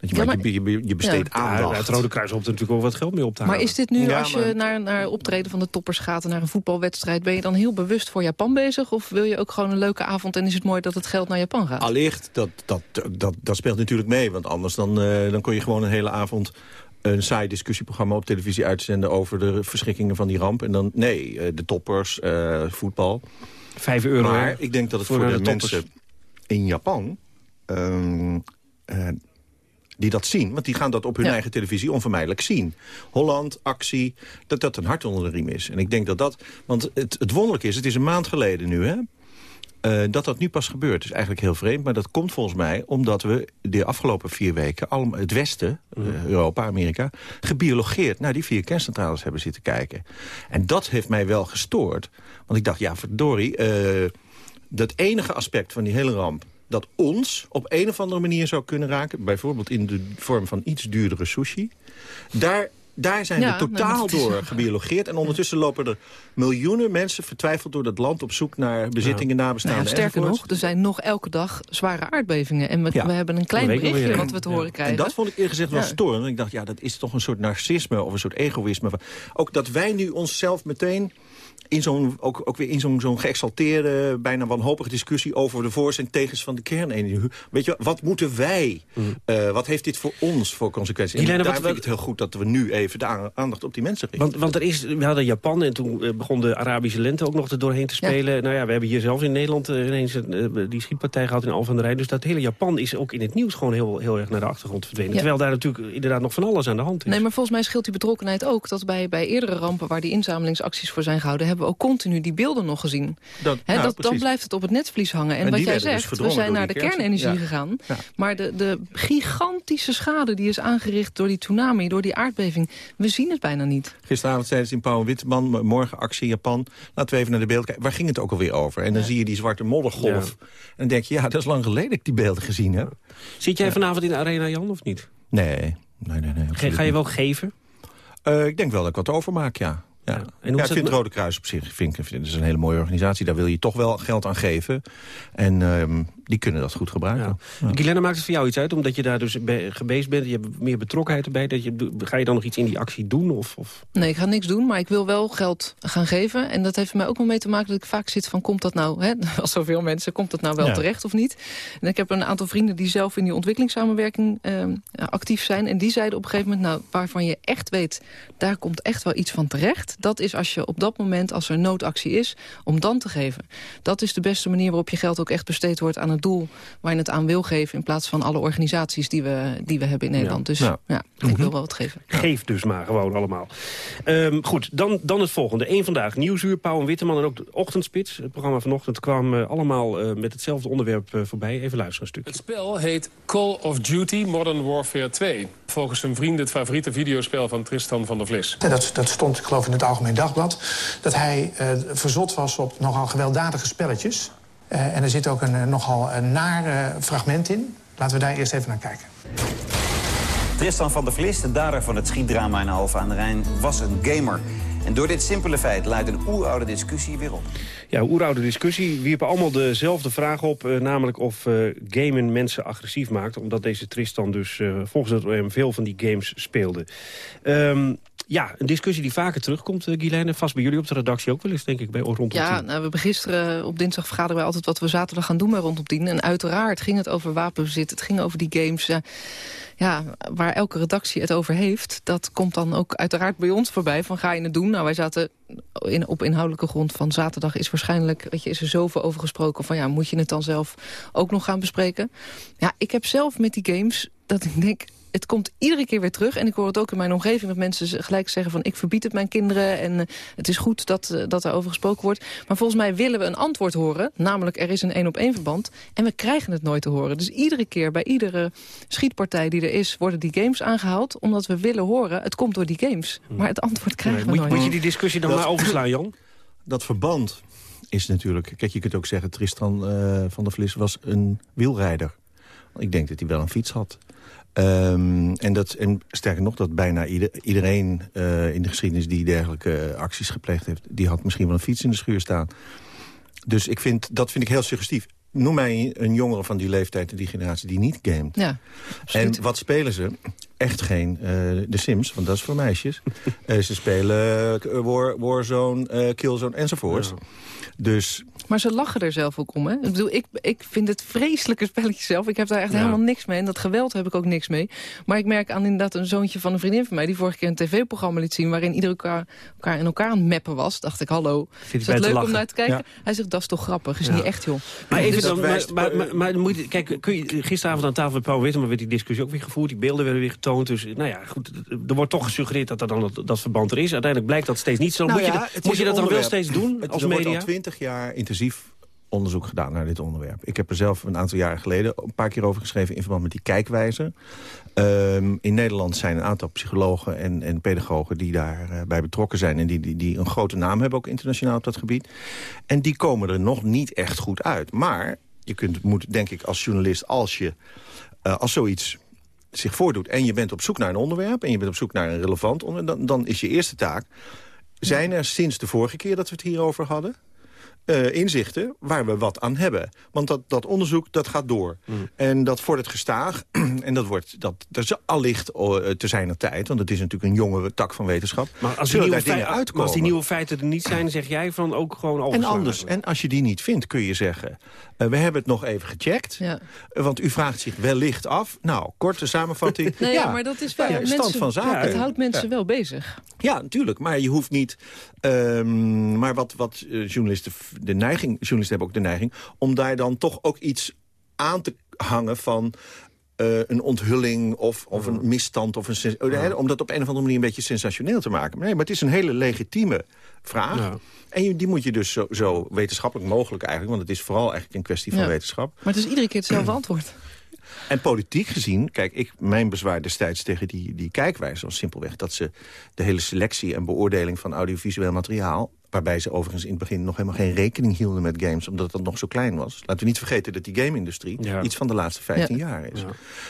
Dat je, Ja, maar, je, je, besteedt Ja, aandacht. het Rode Kruis hoopt er natuurlijk ook wat geld mee op te halen. Maar is dit nu, Ja, als je maar- naar, naar optreden van de toppers gaat... en naar een voetbalwedstrijd... ben je dan heel bewust voor Japan bezig? Of wil je ook gewoon een leuke avond... en is het mooi dat het geld naar Japan gaat? Allicht, dat, dat, dat, dat speelt natuurlijk mee. Want anders dan, eh, dan kon je gewoon een hele avond een saai discussieprogramma op televisie uitzenden... over de verschrikkingen van die ramp. En dan, nee, eh, de toppers, eh, voetbal. Vijf euro, Maar ik denk dat het Voor voor, de mensen in Japan... ehm, eh, die dat zien, want die gaan dat op hun Ja. eigen televisie onvermijdelijk zien. Holland, actie, dat dat een hart onder de riem is. En ik denk dat dat... Want het, het wonderlijke is, het is een maand geleden nu, hè? Eh, dat dat nu pas gebeurt is eigenlijk heel vreemd. Maar dat komt volgens mij omdat we de afgelopen vier weken... Allemaal, het Westen, eh, Europa, Amerika... gebiologeerd naar die vier kerncentrales hebben zitten kijken. En dat heeft mij wel gestoord. Want ik dacht, ja, verdorie... eh, dat enige aspect van die hele ramp dat ons op een of andere manier zou kunnen raken... bijvoorbeeld in de vorm van iets duurdere sushi... daar, daar zijn Ja, we totaal nou, is- door gebiologeerd. En ondertussen lopen er miljoenen mensen vertwijfeld door dat land... op zoek naar bezittingen, Nou nabestaanden ja, sterker nog, er zijn nog elke dag zware aardbevingen. En we, Ja. we hebben een klein berichtje wat we te horen krijgen. En dat vond ik eerlijk gezegd wel Ja. storend. Want ik dacht, ja, dat is toch een soort narcisme of een soort egoïsme. Ook dat wij nu onszelf meteen in zo'n, ook, ook weer in zo'n zo'n geëxalteerde, bijna wanhopige discussie... over de voor's en tegens van de kernenergie. Weet je, wat moeten wij? Eh, wat heeft dit voor ons voor consequenties? En Helene, daar wat- vind ik het heel goed dat we nu even de aandacht op die mensen richten. Want, want er is, we hadden Japan en toen eh, begon de Arabische lente ook nog er doorheen te spelen. Nou ja, we hebben hier zelfs in Nederland eh, ineens een, die schietpartij gehad in Al van der Rijn. Dus dat hele Japan is ook in het nieuws gewoon heel, heel erg naar de achtergrond verdwenen. Ja. Terwijl daar natuurlijk inderdaad nog van alles aan de hand is. Nee, maar volgens mij scheelt die betrokkenheid ook... dat bij, bij eerdere rampen waar die inzamelingsacties voor zijn gehouden... hebben we ook continu die beelden nog gezien. Dat, Hè, nou, dat, dan blijft het op het netvlies hangen. En, En wat jij dus zegt, we zijn naar de kernenergie ja. gegaan. Ja. Maar de, de gigantische schade die is aangericht door die tsunami... door die aardbeving, we zien het bijna niet. Gisteravond zeiden ze in Pauw en Witteman, morgen actie Japan. Laten we even naar de beelden kijken. Waar ging het ook alweer over? En dan zie je die zwarte moddergolf. En dan denk je, ja, dat is lang geleden dat ik die beelden gezien heb. Zit jij vanavond in de arena, Jan, of niet? Nee, nee, nee. nee Ga, je wel geven? Eh, ik denk wel dat ik wat overmaak, ja. Ja. En hoe ja, ik vind het Rode Kruis op zich vind ik, vind, is een hele mooie organisatie. Daar wil je toch wel geld aan geven. En ehm, die kunnen dat goed gebruiken. Ja. Maakt het voor jou iets uit, omdat je daar dus geweest bent? Je hebt meer betrokkenheid erbij. Dat je, ga je dan nog iets in die actie doen? Of, of? Nee, ik ga niks doen, maar ik wil wel geld gaan geven. En dat heeft er mij ook wel mee te maken dat ik vaak zit van... komt dat nou, hè, [laughs] als zoveel mensen, komt dat nou wel Ja. terecht of niet? En ik heb een aantal vrienden die zelf in die ontwikkelingssamenwerking ehm, ja, actief zijn. En die zeiden op een gegeven moment, nou, waarvan je echt weet... daar komt echt wel iets van terecht. Dat is als je op dat moment, als er noodactie is, om dan te geven. Dat is de beste manier waarop je geld ook echt besteed wordt aan het doel... waar je het aan wil geven, in plaats van alle organisaties die we, die we hebben in Nederland. Dus Ja. ja, ik wil wel wat geven. Geef dus maar gewoon allemaal. Ehm, goed, dan, dan het volgende. Eén vandaag, Nieuwsuur, Pauw en Witteman en ook de Ochtendspits. Het programma vanochtend kwam eh, allemaal eh, met hetzelfde onderwerp eh, voorbij. Even luisteren een stukje. Het spel heet Call of Duty Modern Warfare 2. Volgens zijn vrienden het favoriete videospel van Tristan van der Vlis. Ja, Dat, dat stond, ik geloof, in het Algemeen Dagblad. Dat hij eh, verzot was op nogal gewelddadige spelletjes. Eh, en er zit ook een eh, nogal een naar eh, fragment in. Laten we daar eerst even naar kijken. Tristan van der Vlis, de dader van het schietdrama in Alphen aan de Rijn, was een gamer. En door dit simpele feit leidt een oeroude discussie weer op. Ja, oeroude discussie wierpen allemaal dezelfde vraag op. eh, namelijk of eh, gamen mensen agressief maakt. Omdat deze Tristan dus eh, volgens het OM veel van die games speelde. Ehm, ja, een discussie die vaker terugkomt, uh, Guylaine. Vast bij jullie op de redactie ook wel eens, denk ik, bij rondom Ja, 10. nou, we hebben gisteren op dinsdag vergaderen wij altijd wat we zaterdag gaan doen bij rondom 10. En uiteraard ging het over wapenbezit, het ging over die games. Ja, ja, waar elke redactie het over heeft, dat komt dan ook uiteraard bij ons voorbij. Van ga je het doen? Nou, wij zaten in, op inhoudelijke grond van zaterdag is waarschijnlijk... Weet je, is er zoveel over gesproken van ja, moet je het dan zelf ook nog gaan bespreken? Ja, ik heb zelf met die games dat ik denk het komt iedere keer weer terug. En ik hoor het ook in mijn omgeving dat mensen gelijk zeggen van... ik verbied het mijn kinderen en uh, het is goed dat, uh, dat er over gesproken wordt. Maar volgens mij willen we een antwoord horen. Namelijk, er is een één-op-één verband. En we krijgen het nooit te horen. Dus iedere keer bij iedere schietpartij die er is... worden die games aangehaald. Omdat we willen horen, het komt door die games. Maar het antwoord krijgen nee, we moet, nooit. Moet je die discussie dan Dat- maar overslaan, Jan? [clears throat] Dat verband is natuurlijk... Kijk, je kunt ook zeggen, Tristan eh, van der Vlis was een wielrijder. Ik denk dat hij wel een fiets had. Ehm, en, dat, en sterker nog, dat bijna ieder- iedereen eh, in de geschiedenis... die dergelijke eh, acties gepleegd heeft... die had misschien wel een fiets in de schuur staan. Dus ik vind, dat vind ik heel suggestief. Noem mij een jongere van die leeftijd en die generatie die niet gamet. Ja, En wat spelen ze? Echt geen eh, de Sims, want dat is voor meisjes. [laughs] Eh, ze spelen War, Warzone, eh, Killzone enzovoort. Dus Maar ze lachen er zelf ook om, hè? Ik bedoel, ik, ik vind het vreselijke spelletje zelf. Ik heb daar echt Ja. helemaal niks mee. En dat geweld heb ik ook niks mee. Maar ik merk aan inderdaad een zoontje van een vriendin van mij... die vorige keer een tv-programma liet zien... waarin ieder elkaar, elkaar in elkaar aan het mappen was. Dacht ik, hallo, je is te leuk om naar te kijken? Ja. Hij zegt, dat is toch grappig? Is Ja. niet echt, joh. Maar even Dus- dan, maar, maar, maar, maar moet je, kijk, kun je, gisteravond aan tafel met Paul Witteman werd die discussie ook weer gevoerd. Die beelden werden weer getoond. Dus nou ja, goed, er wordt toch gesuggereerd dat er dan dat, dat verband er is. Uiteindelijk blijkt dat steeds niet zo. Nou moet je, het moet je dat dan wel steeds doen Het- als er wordt media? al twintig jaar intensief onderzoek gedaan naar dit onderwerp. Ik heb er zelf een aantal jaren geleden een paar keer over geschreven... in verband met die kijkwijze. Ehm, in Nederland zijn een aantal psychologen en, en pedagogen... die daarbij bij betrokken zijn en die, die, die een grote naam hebben... ook internationaal op dat gebied. En die komen er nog niet echt goed uit. Maar je kunt, moet, denk ik, als journalist, als je eh, als zoiets zich voordoet... en je bent op zoek naar een onderwerp... en je bent op zoek naar een relevant onderwerp... dan, dan is je eerste taak... zijn er sinds de vorige keer dat we het hierover hadden... eh, inzichten waar we wat aan hebben. Want dat, dat onderzoek dat gaat door. Hmm. En dat vordert gestaag. [clears throat] en dat wordt dat, dat is allicht oh, eh, te zijner tijd. Want het is natuurlijk een jongere tak van wetenschap. Maar als, die nieuwe daar dingen fei- maar uitkomen. als die nieuwe feiten er niet zijn, zeg jij van ook gewoon En overslaan anders. En als je die niet vindt, kun je zeggen... eh, we hebben het nog even gecheckt. Ja. Want u vraagt zich wellicht af. Nou, korte samenvatting. Nee, ja, maar dat is wel... ja, stand mensen, van zaken. Ja, het houdt mensen Ja. wel bezig. Ja, natuurlijk. Maar je hoeft niet... ehm, maar wat, wat journalisten... De neiging, journalisten hebben ook de neiging... om daar dan toch ook iets aan te hangen van... eh, een onthulling of, of een misstand. Of een, hè, om dat op een of andere manier een beetje sensationeel te maken. Maar nee, maar het is een hele legitieme vraag. Ja. En die moet je dus zo, zo wetenschappelijk mogelijk eigenlijk... want het is vooral eigenlijk een kwestie van wetenschap... Maar het is iedere keer hetzelfde [clears throat] antwoord. en politiek gezien, kijk, ik, mijn bezwaar destijds tegen die, die kijkwijze was simpelweg... dat ze de hele selectie en beoordeling van audiovisueel materiaal... waarbij ze overigens in het begin nog helemaal geen rekening hielden met games... omdat dat nog zo klein was. Laten we niet vergeten dat die game-industrie Ja. iets van de laatste 15 Ja. jaar is. Ja.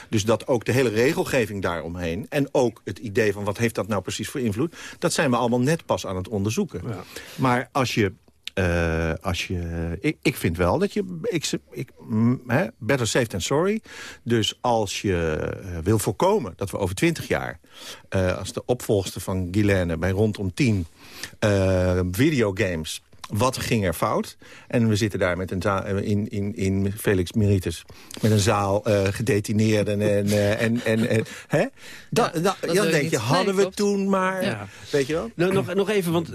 Dus dat ook de hele regelgeving daaromheen... en ook het idee van wat heeft dat nou precies voor invloed... dat zijn we allemaal net pas aan het onderzoeken. Ja. Maar als je... eh, als je ik, ik vind wel dat je... Ik, ik, mm, hè, better safe than sorry. Dus als je eh, wil voorkomen dat we over twintig jaar... eh, als de opvolgster van Guilaine bij rondom 10 eh, videogames... Wat ging er fout? En we zitten daar met een zaal, eh, in, in, in Felix Meritus... met een zaal eh gedetineerden en... eh, en, en, en hè? Da, da- dat dan wil je denk niet. je, hadden Nee, we klopt. toen maar... Ja. Weet je wel? Nou, nog, nog even, want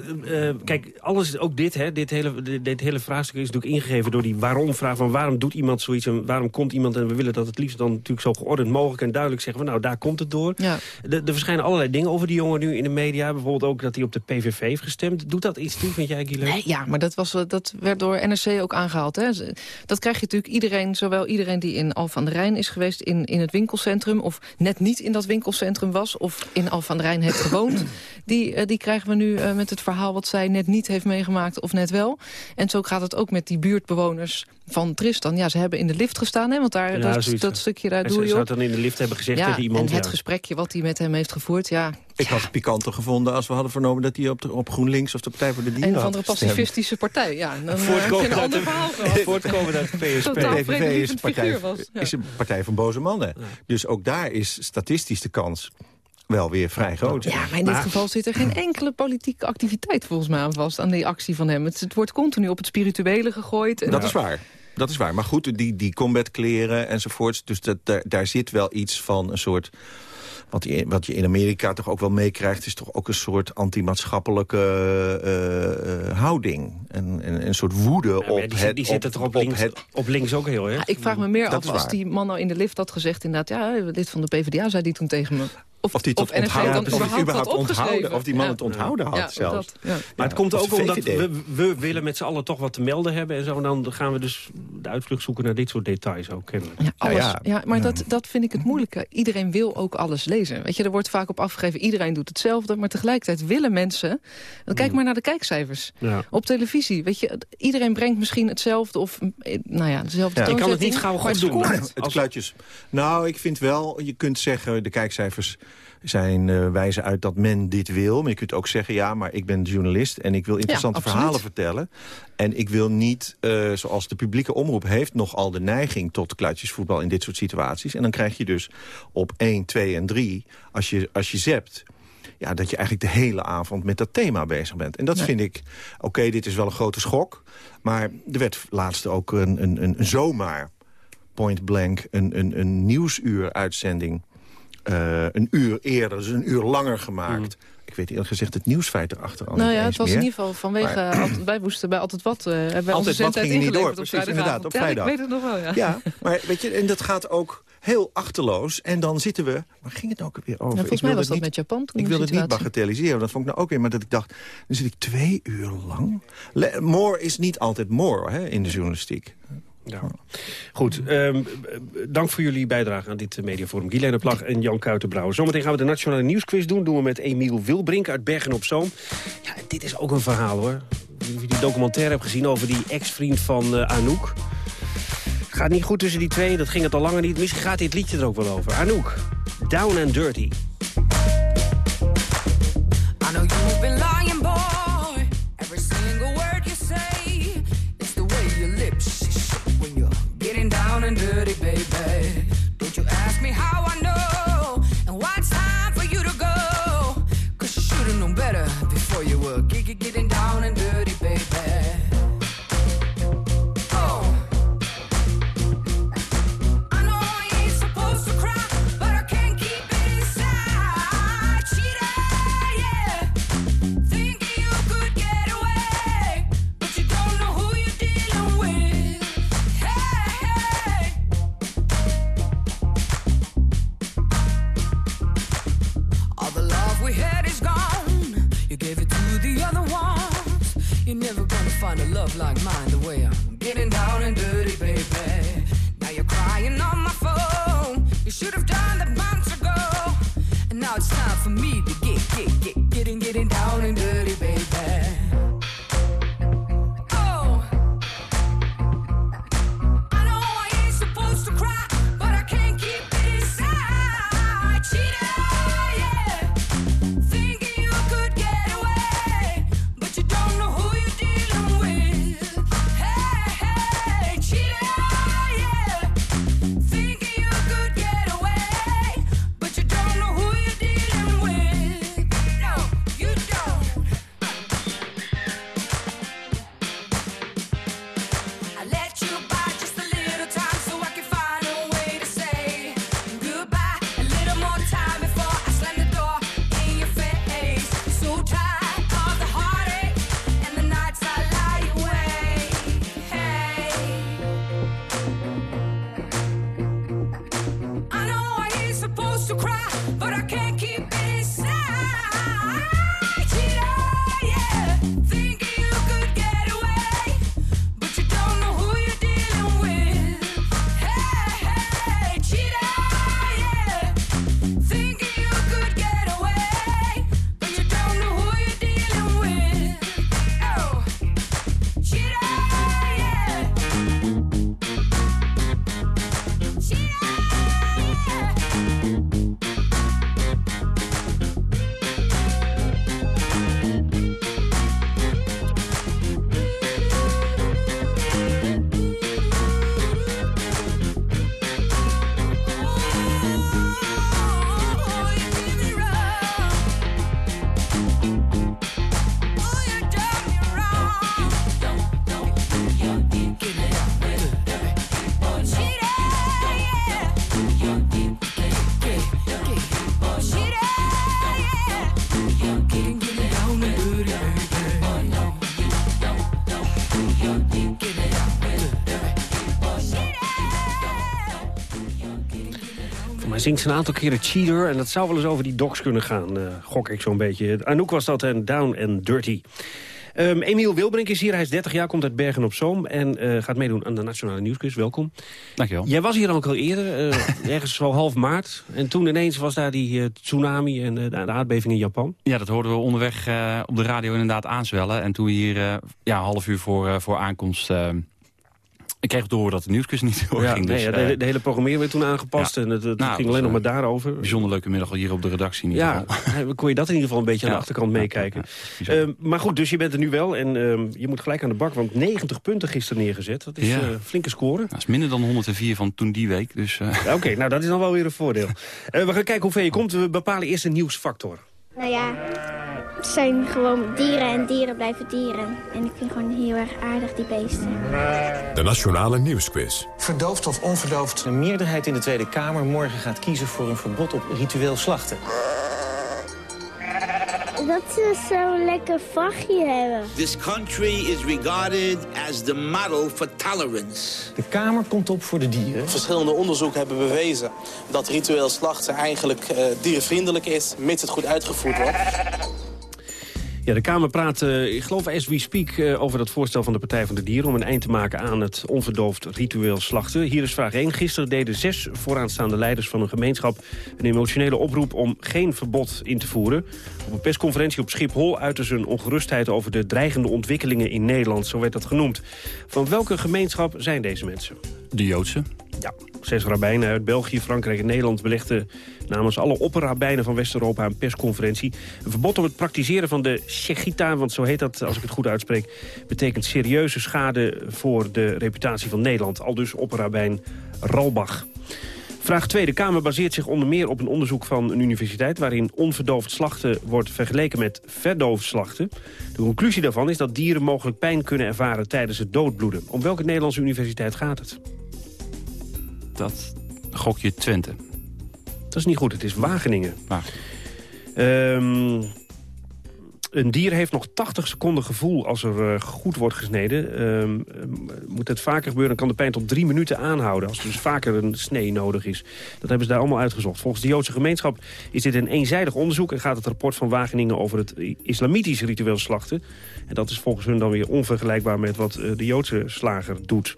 kijk, alles, ook dit, hè, dit, hele, dit, dit hele vraagstuk is natuurlijk ingegeven door die waarom-vraag van waarom doet iemand zoiets en waarom komt iemand en we willen dat het liefst dan natuurlijk zo geordend mogelijk en duidelijk zeggen van nou daar komt het door. Ja. Er, er verschijnen allerlei dingen over die jongen nu in de media, bijvoorbeeld ook dat hij op de PVV heeft gestemd. Doet dat iets toe, vind jij Guilaine? Nee, ja, maar dat, was, eh, dat werd door NRC ook aangehaald. Hè. Ze- Dat krijg je natuurlijk iedereen, zowel iedereen die in Alphen aan de Rijn is geweest... In, in het winkelcentrum, of net niet in dat winkelcentrum was... of in Alphen aan de Rijn heeft gewoond... [clears throat] die, eh, die krijgen we nu eh, met het verhaal wat zij net niet heeft meegemaakt of net wel. En zo gaat het ook met die buurtbewoners van Tristan. Ja, ze hebben in de lift gestaan, hè, want daar, Ja, dat, dat stukje daar Hij doe zou je zou op. het dan in de lift hebben gezegd Ja, tegen iemand. en het ja. gesprekje wat hij met hem heeft gevoerd, ja... Ik had het pikanter gevonden als we hadden vernomen... dat hij op, de, op GroenLinks of de Partij voor de Dieren Een of andere gestemd. pacifistische partij, ja. Dan eh, Voortkomend heb je een uit ander de-. [laughs] Voortkomend uit de PSP. Totaal PVV is partij, figuur was. Ja. is een partij van boze mannen. Dus ook daar is statistisch de kans wel weer vrij groot. Ja, maar in dit geval zit er geen enkele politieke activiteit volgens mij aan vast... aan die actie van hem. Het, het wordt continu op het spirituele gegooid. En Dat is waar. Dat is waar. Maar goed, die, die combatkleren enzovoorts. Dus dat, daar, daar zit wel iets van een soort wat, je, wat je in Amerika toch ook wel meekrijgt... is toch ook een soort antimaatschappelijke uh, uh, houding. En, en, een soort woede op die, het... Die zitten toch op, op links, het, op links ook heel, hè? Ja, ik vraag me meer Dat af als die man nou in de lift had gezegd... inderdaad, ja, lid van de PvdA zei die toen tegen me. Of, Of die tot of NRC onthouden, of die überhaupt, onthouden, of die man Ja. het onthouden had Ja, zelfs. dat, ja. Maar het komt ook omdat we, we willen met z'n allen toch wat te melden hebben. En zo. En dan gaan we dus de uitvlucht zoeken naar dit soort details ook. kennelijk. Ja, alles. ja. ja, maar Dat, dat vind ik het moeilijke. Iedereen wil ook alles lezen. Weet je, er wordt vaak op afgegeven, iedereen doet hetzelfde. Maar tegelijkertijd willen mensen... Dan kijk maar naar de kijkcijfers. Ja. Op televisie, weet je, iedereen brengt misschien hetzelfde... of nou ja, dezelfde Ja. Je kan het niet gauw goed het doen. Het kluitjes. Nou, ik vind wel, je kunt zeggen, de kijkcijfers zijn eh, wijzen uit dat men dit wil. Maar je kunt ook zeggen, ja, maar ik ben journalist... en ik wil interessante verhalen vertellen. En ik wil niet, eh, zoals de publieke omroep heeft... nogal de neiging tot kluitjesvoetbal in dit soort situaties. En dan krijg je dus op 1, 2 en 3, als je, als je zept... Ja, dat je eigenlijk de hele avond met dat thema bezig bent. En dat Nee. vind ik, oké, dit is wel een grote schok... maar er werd laatst ook een, een, een, een zomaar point blank een, een, een nieuwsuur-uitzending... eh, een uur eerder, dus een uur langer gemaakt. Ik weet eerlijk gezegd het nieuwsfeit erachter al Nou niet ja, het was meer. in ieder geval vanwege... Maar- altijd, wij moesten bij Altijd Wat... eh hebben wij onze Altijd Wat ging niet door, precies, inderdaad, op Ja, vrijdag. ik weet het nog wel, ja. Ja, maar weet je, en dat gaat ook heel achterloos. En dan zitten we... Waar ging het ook weer over? Ja, volgens Ik mij wilde was dat niet- met Japan toen Ik de wil het niet bagatelliseren. Dat vond ik nou ook weer. Maar dat ik dacht, dan zit ik twee uur lang. Le- more is niet altijd more hè, in de journalistiek. Ja. Goed, ehm, dank voor jullie bijdrage aan dit eh, mediaforum. Guilaine Plag en Jan Kuitenbrouwer. Zometeen gaan we de Nationale Nieuwsquiz doen. Doen we met Emiel Wilbrink uit Bergen-op-Zoom. Ja, dit is ook een verhaal hoor. Wie die documentaire hebt gezien over die ex-vriend van eh, Anouk. Gaat niet goed tussen die twee, dat ging het al langer niet. Misschien gaat dit liedje er ook wel over. Anouk, Down and Dirty. I know you've been find a love like mine the way I'm zingt ze een aantal keren Cheater en dat zou wel eens over die docs kunnen gaan, eh, gok ik zo'n beetje. Anouk was dat en Down and Dirty. Ehm, Emiel Wilbrink is hier, hij is 30 jaar, komt uit Bergen op Zoom... en eh, gaat meedoen aan de Nationale Nieuwsquiz. Welkom. Dankjewel. Jij was hier ook al eerder, eh, [laughs] ergens zo half maart. En toen ineens was daar die tsunami en de, aardbeving in Japan. Ja, dat hoorden we onderweg op de radio inderdaad aanzwellen. En toen we hier ja, een half uur voor, voor aankomst... ik kreeg door dat de nieuwsquiz niet [laughs] doorging. nee, dus, ja, eh, de, de hele programmering werd toen aangepast ja. en het, het Nou, ging alleen nog eh, maar daarover. Bijzonder leuke middag al hier op de redactie in ieder Ja, geval. [laughs] kon je dat in ieder geval een beetje aan de Ja. achterkant meekijken. Ehm, maar goed, dus je bent er nu wel en ehm, je moet gelijk aan de bak, want 90 punten gisteren neergezet. Dat is Ja. eh, flinke score. Dat is minder dan 104 van toen die week. Dus, eh, Ja, Oké, nou dat is dan wel weer een voordeel. [laughs] Eh, we gaan kijken hoe ver je komt. We bepalen eerst een nieuwsfactor. Nou ja, zijn gewoon dieren en dieren blijven dieren. En ik vind gewoon heel erg aardig die beesten. De Nationale Nieuwsquiz. Verdoofd of onverdoofd? Een meerderheid in de Tweede Kamer morgen gaat kiezen voor een verbod op ritueel slachten. Dat ze zo'n lekker vachtje hebben. This country is regarded as the model for tolerance. De Kamer komt op voor de dieren. Verschillende onderzoeken hebben bewezen dat ritueel slachten eigenlijk eh, dierenvriendelijk is, mits het goed uitgevoerd wordt. Ja, de Kamer praat, eh, ik geloof as we speak, eh, over dat voorstel van de Partij van de Dieren... om een eind te maken aan het onverdoofd ritueel slachten. Hier is vraag 1. Gisteren deden zes vooraanstaande leiders van een gemeenschap... een emotionele oproep om geen verbod in te voeren. Op een persconferentie op Schiphol uiten ze hun ongerustheid... over de dreigende ontwikkelingen in Nederland, zo werd dat genoemd. Van welke gemeenschap zijn deze mensen? De Joodse. Ja, zes rabbijnen uit België, Frankrijk en Nederland belegden namens alle opperrabbijnen van West-Europa een persconferentie. Een verbod op het praktiseren van de shechita, want zo heet dat als ik het goed uitspreek, betekent serieuze schade voor de reputatie van Nederland. Al dus opperrabbijn Ralbach. Vraag 2. De Kamer baseert zich onder meer op een onderzoek van een universiteit... waarin onverdoofd slachten wordt vergeleken met verdoofd slachten. De conclusie daarvan is dat dieren mogelijk pijn kunnen ervaren tijdens het doodbloeden. Om welke Nederlandse universiteit gaat het? Dat gok je Twente. Dat is niet goed, het is Wageningen. Ehm, een dier heeft nog 80 seconden gevoel als er eh, goed wordt gesneden. Ehm, ehm, moet het vaker gebeuren, dan kan de pijn tot drie minuten aanhouden. Als er dus vaker een snee nodig is. Dat hebben ze daar allemaal uitgezocht. Volgens de Joodse gemeenschap is dit een eenzijdig onderzoek... en gaat het rapport van Wageningen over het islamitisch ritueel slachten. En dat is volgens hun dan weer onvergelijkbaar met wat eh, de Joodse slager doet.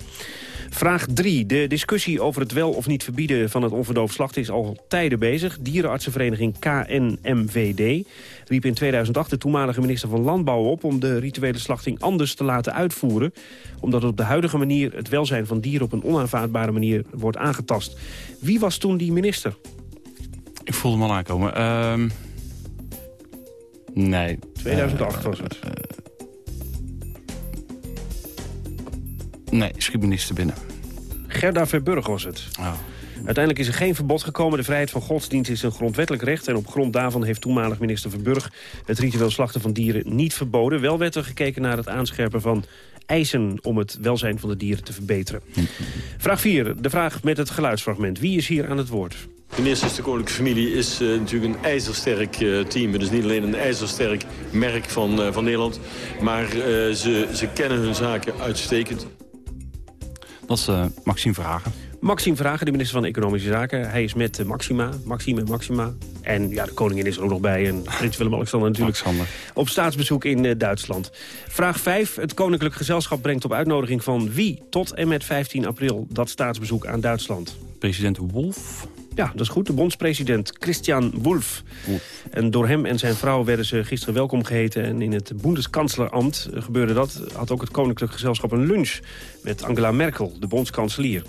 Vraag 3. De discussie over het wel of niet verbieden van het onverdoofd slachten is al tijden bezig. Dierenartsenvereniging KNMVD riep in 2008 de toenmalige minister van Landbouw op... om de rituele slachting anders te laten uitvoeren. Omdat het op de huidige manier het welzijn van dieren op een onaanvaardbare manier wordt aangetast. Wie was toen die minister? Ik voelde hem al aankomen. Ehm, nee. 2008 was het. Nee, schiet me niets te binnen. Gerda Verburg was het. Uiteindelijk is er geen verbod gekomen. De vrijheid van godsdienst is een grondwettelijk recht. En op grond daarvan heeft toenmalig minister Verburg... het ritueel slachten van dieren niet verboden. Wel werd er gekeken naar het aanscherpen van eisen... om het welzijn van de dieren te verbeteren. Vraag 4. De vraag met het geluidsfragment. Wie is hier aan het woord? Ten eerste is de koninklijke familie is, eh, natuurlijk een ijzersterk eh, team. Het is niet alleen een ijzersterk merk van, eh, van Nederland. Maar eh, ze, ze kennen hun zaken uitstekend. Dat is eh, Maxime Verhagen. Maxime Vragen, de minister van Economische Zaken. Hij is met eh, Maxima, Maxime en Maxima. En ja, de koningin is er ook nog bij. En prins Willem-Alexander natuurlijk. Op staatsbezoek in eh, Duitsland. Vraag 5. Het Koninklijk Gezelschap brengt op uitnodiging van wie... tot en met 15 april dat staatsbezoek aan Duitsland? President Wolf. Ja, dat is goed. De bondspresident Christian Wolff. En door hem en zijn vrouw werden ze gisteren welkom geheten. En in het Bundeskanzlerambt eh, gebeurde dat. Had ook het Koninklijk Gezelschap een lunch met Angela Merkel, de bondskanselier.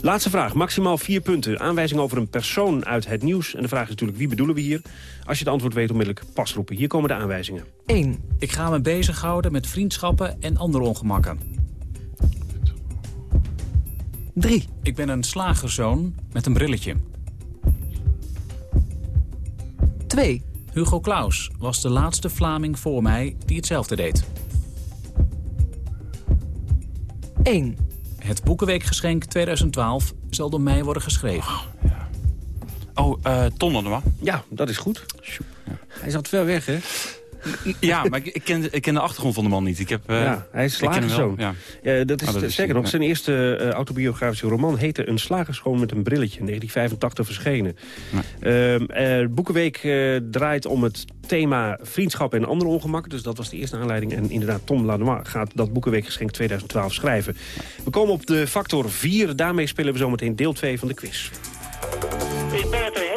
Laatste vraag, maximaal vier punten. Aanwijzing over een persoon uit het nieuws. En de vraag is natuurlijk, wie bedoelen we hier? Als je het antwoord weet, onmiddellijk pas roepen. Hier komen de aanwijzingen. 1. Ik ga me bezighouden met vriendschappen en andere ongemakken. 3. Ik ben een slagerzoon met een brilletje. 2. Hugo Claus was de laatste Vlaming voor mij die hetzelfde deed. 1. Het Boekenweekgeschenk 2012 zal door mij worden geschreven. Oh, uh, Ton Lannema. Ja, dat is goed. Hij zat ver weg, hè? Ja, maar ik, ken, ik ken de achtergrond van de man niet. Ik heb, eh, ja, hij is slagerzoon. Ja. Ja, dat is, Ah, dat is- zeker nog. ja. Zijn eerste eh, autobiografische roman heette Een slagerschoon met een brilletje. In 1985 verschenen. Ehm, eh, Boekenweek eh, draait om het thema vriendschap en andere ongemakken. Dus dat was de eerste aanleiding. En inderdaad, Tom Lanois gaat dat Boekenweekgeschenk 2012 schrijven. We komen op de factor 4. Daarmee spelen we zometeen deel 2 van de quiz. Ik ben het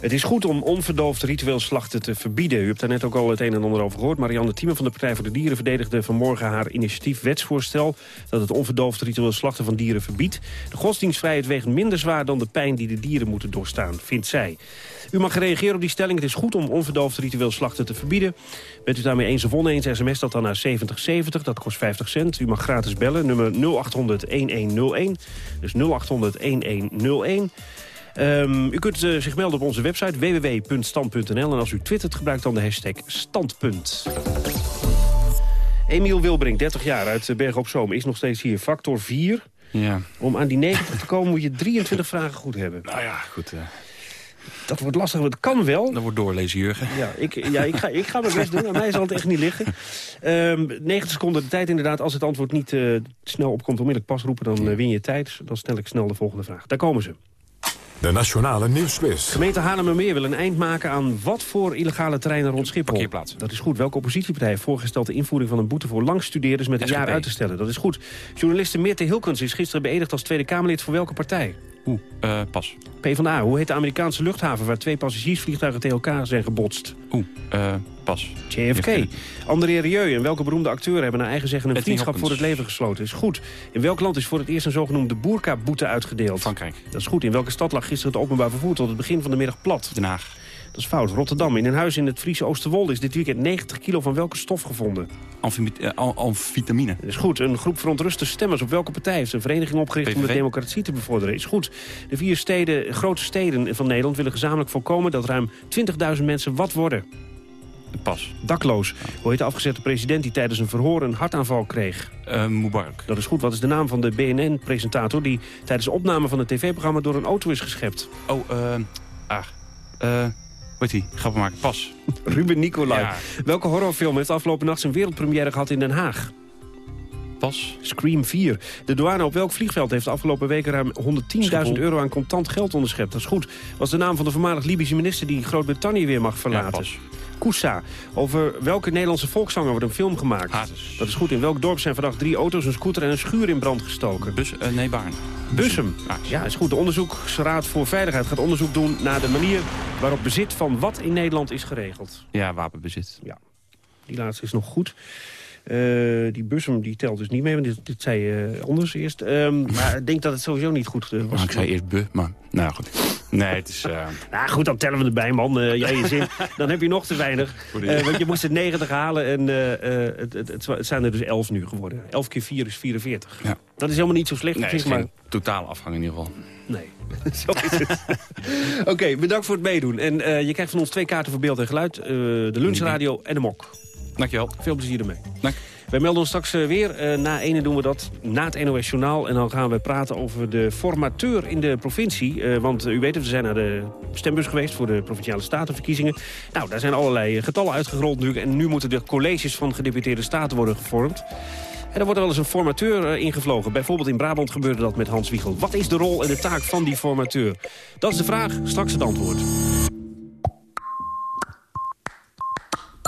Het is goed om onverdoofd ritueel slachten te verbieden. U hebt daar net ook al het een en ander over gehoord. Marianne Thieme van de Partij voor de Dieren verdedigde vanmorgen haar initiatief wetsvoorstel... dat het onverdoofd ritueel slachten van dieren verbiedt. De godsdienstvrijheid weegt minder zwaar dan de pijn die de dieren moeten doorstaan, vindt zij. U mag reageren op die stelling. Het is goed om onverdoofd ritueel slachten te verbieden. Bent u daarmee eens of oneens, sms dat dan naar 7070. Dat kost 50 cent. U mag gratis bellen, nummer 0800-1101. Dus 0800-1101. Ehm, u kunt eh, zich melden op onze website www.stand.nl. En als u twittert, gebruik dan de hashtag standpunt. Emiel Wilbrink, 30 jaar, uit Bergen op Zoom, is nog steeds hier. Factor 4. Ja. Om aan die 90 te komen moet je 23 [laughs] vragen goed hebben. Nou ja, goed. eh, Dat wordt lastig, want het kan wel. dat wordt doorlezen, Jurgen. Ja, ik, ja ik, ga, ik ga mijn best doen. Aan mij zal het echt niet liggen. Ehm 90 seconden de tijd inderdaad. Als het antwoord niet eh, snel opkomt, onmiddellijk pas roepen... dan win je tijd. Dan stel ik snel de volgende vraag. Daar komen ze. De Nationale Nieuwsquiz. Gemeente Haarlemmermeer wil een eind maken aan wat voor illegale terreinen rond Schiphol. Parkeerplaatsen. Dat is goed. Welke oppositiepartij heeft voorgesteld de invoering van een boete voor langstudeerders met een SGP. jaar uit te stellen? Dat is goed. Journaliste Meerte Hilkens is gisteren beëdigd als Tweede Kamerlid voor welke partij? Oeh, eh, pas. PvdA. Hoe heet de Amerikaanse luchthaven waar twee passagiersvliegtuigen tegen elkaar zijn gebotst? Oeh, eh, pas. JFK. André Rieu en welke beroemde acteur hebben naar eigen zeggen een vriendschap voor het leven gesloten? Is goed. In welk land is voor het eerst een zogenoemde boerka-boete uitgedeeld? Frankrijk. Dat is goed. In welke stad lag gisteren het openbaar vervoer tot het begin van de middag plat? Den Haag. Dat is fout. Rotterdam. In een huis in het Friese Oosterwolde is dit weekend 90 kilo van welke stof gevonden? Eh, am- amfitamine. Dat is goed. Een groep verontruste stemmers op welke partij heeft een vereniging opgericht om de democratie te bevorderen? Is goed. De vier steden, grote steden van Nederland willen gezamenlijk voorkomen dat ruim 20.000 mensen wat worden. Pas. Dakloos. Hoe heet de afgezette president die tijdens een verhoor een hartaanval kreeg? Eh Mubarak. Dat is goed. Wat is de naam van de BNN-presentator die tijdens de opname van het tv-programma door een auto is geschept? Oh, eh... ah. eh weet hij, grappen maken. Pas. [laughs] Ruben Nicolai. Ja. Welke horrorfilm heeft afgelopen nacht zijn wereldpremière gehad in Den Haag? Pas. Scream 4. De douane op welk vliegveld heeft de afgelopen weken ruim 110.000 Schiphol. euro aan contant geld onderschept? Dat is goed. Wat is de naam van de voormalig Libische minister die Groot-Brittannië weer mag verlaten? Koussa. Over welke Nederlandse volkszanger wordt een film gemaakt? Hazes. Dat is goed. In welk dorp zijn vandaag drie auto's, een scooter en een schuur in brand gestoken? Bus, eh, nee, Baarn. Bussum. Ah, Ja, is goed. De Onderzoeksraad voor Veiligheid gaat onderzoek doen naar de manier waarop bezit van wat in Nederland is geregeld. Ja, wapenbezit. Ja, die laatste is nog goed. Eh, die Bussum die telt dus niet mee, want dit, dit zei je anders eerst. Ehm, [laughs] maar ik denk dat het sowieso niet goed eh, was. Nou, ik zei eerst bu, maar... Nou ja, goed. Nee, het is... eh, [laughs] Nou goed, dan tellen we erbij, man. Eh, jij je zin. [laughs] Dan heb je nog te weinig. Eh, want je moest het 90 halen en eh, eh, het, het, het, zijn er dus 11 nu geworden. 11 keer 4 is 44. Ja. Dat is helemaal niet zo slecht. nee, het is maar... totale afgang in ieder geval. Nee, zo is het. Oké, bedankt voor het meedoen. En eh, je krijgt van ons twee kaarten voor beeld en geluid. eh, de lunchradio en de mok. Dankjewel. Veel plezier ermee. Dank. Wij melden ons straks eh, weer. Eh, na ene doen we dat, na het NOS Journaal. En dan gaan we praten over de formateur in de provincie. Eh, want u weet het, we zijn naar de stembus geweest... voor de Provinciale Statenverkiezingen. Nou, daar zijn allerlei getallen uitgerold natuurlijk. En nu moeten de colleges van gedeputeerde staten worden gevormd. En er wordt er wel eens een formateur ingevlogen. Bijvoorbeeld in Brabant gebeurde dat met Hans Wiegel. Wat is de rol en de taak van die formateur? Dat is de vraag, straks het antwoord.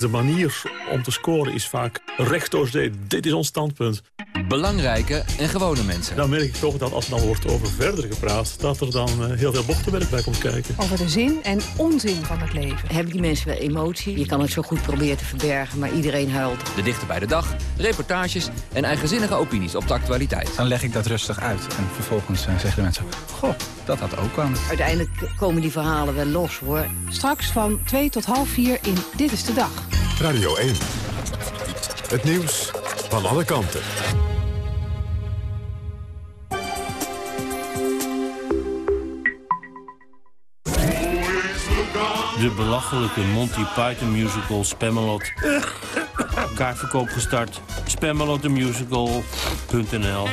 De manier om te scoren is vaak recht door zee. Dit is ons standpunt. Belangrijke en gewone mensen. Dan merk ik toch dat als er dan wordt over verder gepraat... dat er dan eh, heel veel bochtenwerk bij komt kijken. Over de zin en onzin van het leven. Hebben die mensen wel emotie? Je kan het zo goed proberen te verbergen, maar iedereen huilt. De dichter bij de dag, reportages en eigenzinnige opinies op de actualiteit. Dan leg ik dat rustig uit en vervolgens eh, zeggen de mensen... Goh, dat had ook aan. Uiteindelijk komen die verhalen wel los, hoor. Straks van 2 tot half 4 in Dit is de Dag. Radio 1. Het nieuws van alle kanten. De belachelijke Monty Python musical Spamalot. Kaartverkoop gestart. Spamalotthemusical.nl.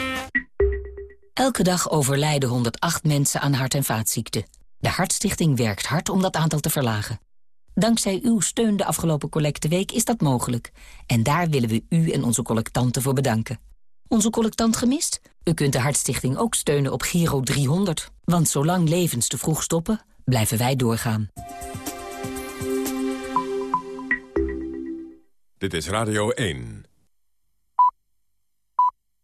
Elke dag overlijden 108 mensen aan hart- en vaatziekten. De Hartstichting werkt hard om dat aantal te verlagen. Dankzij uw steun de afgelopen collecteweek is dat mogelijk. En daar willen we u en onze collectanten voor bedanken. Onze collectant gemist? U kunt de Hartstichting ook steunen op Giro 300. Want zolang levens te vroeg stoppen, blijven wij doorgaan. Dit is Radio 1.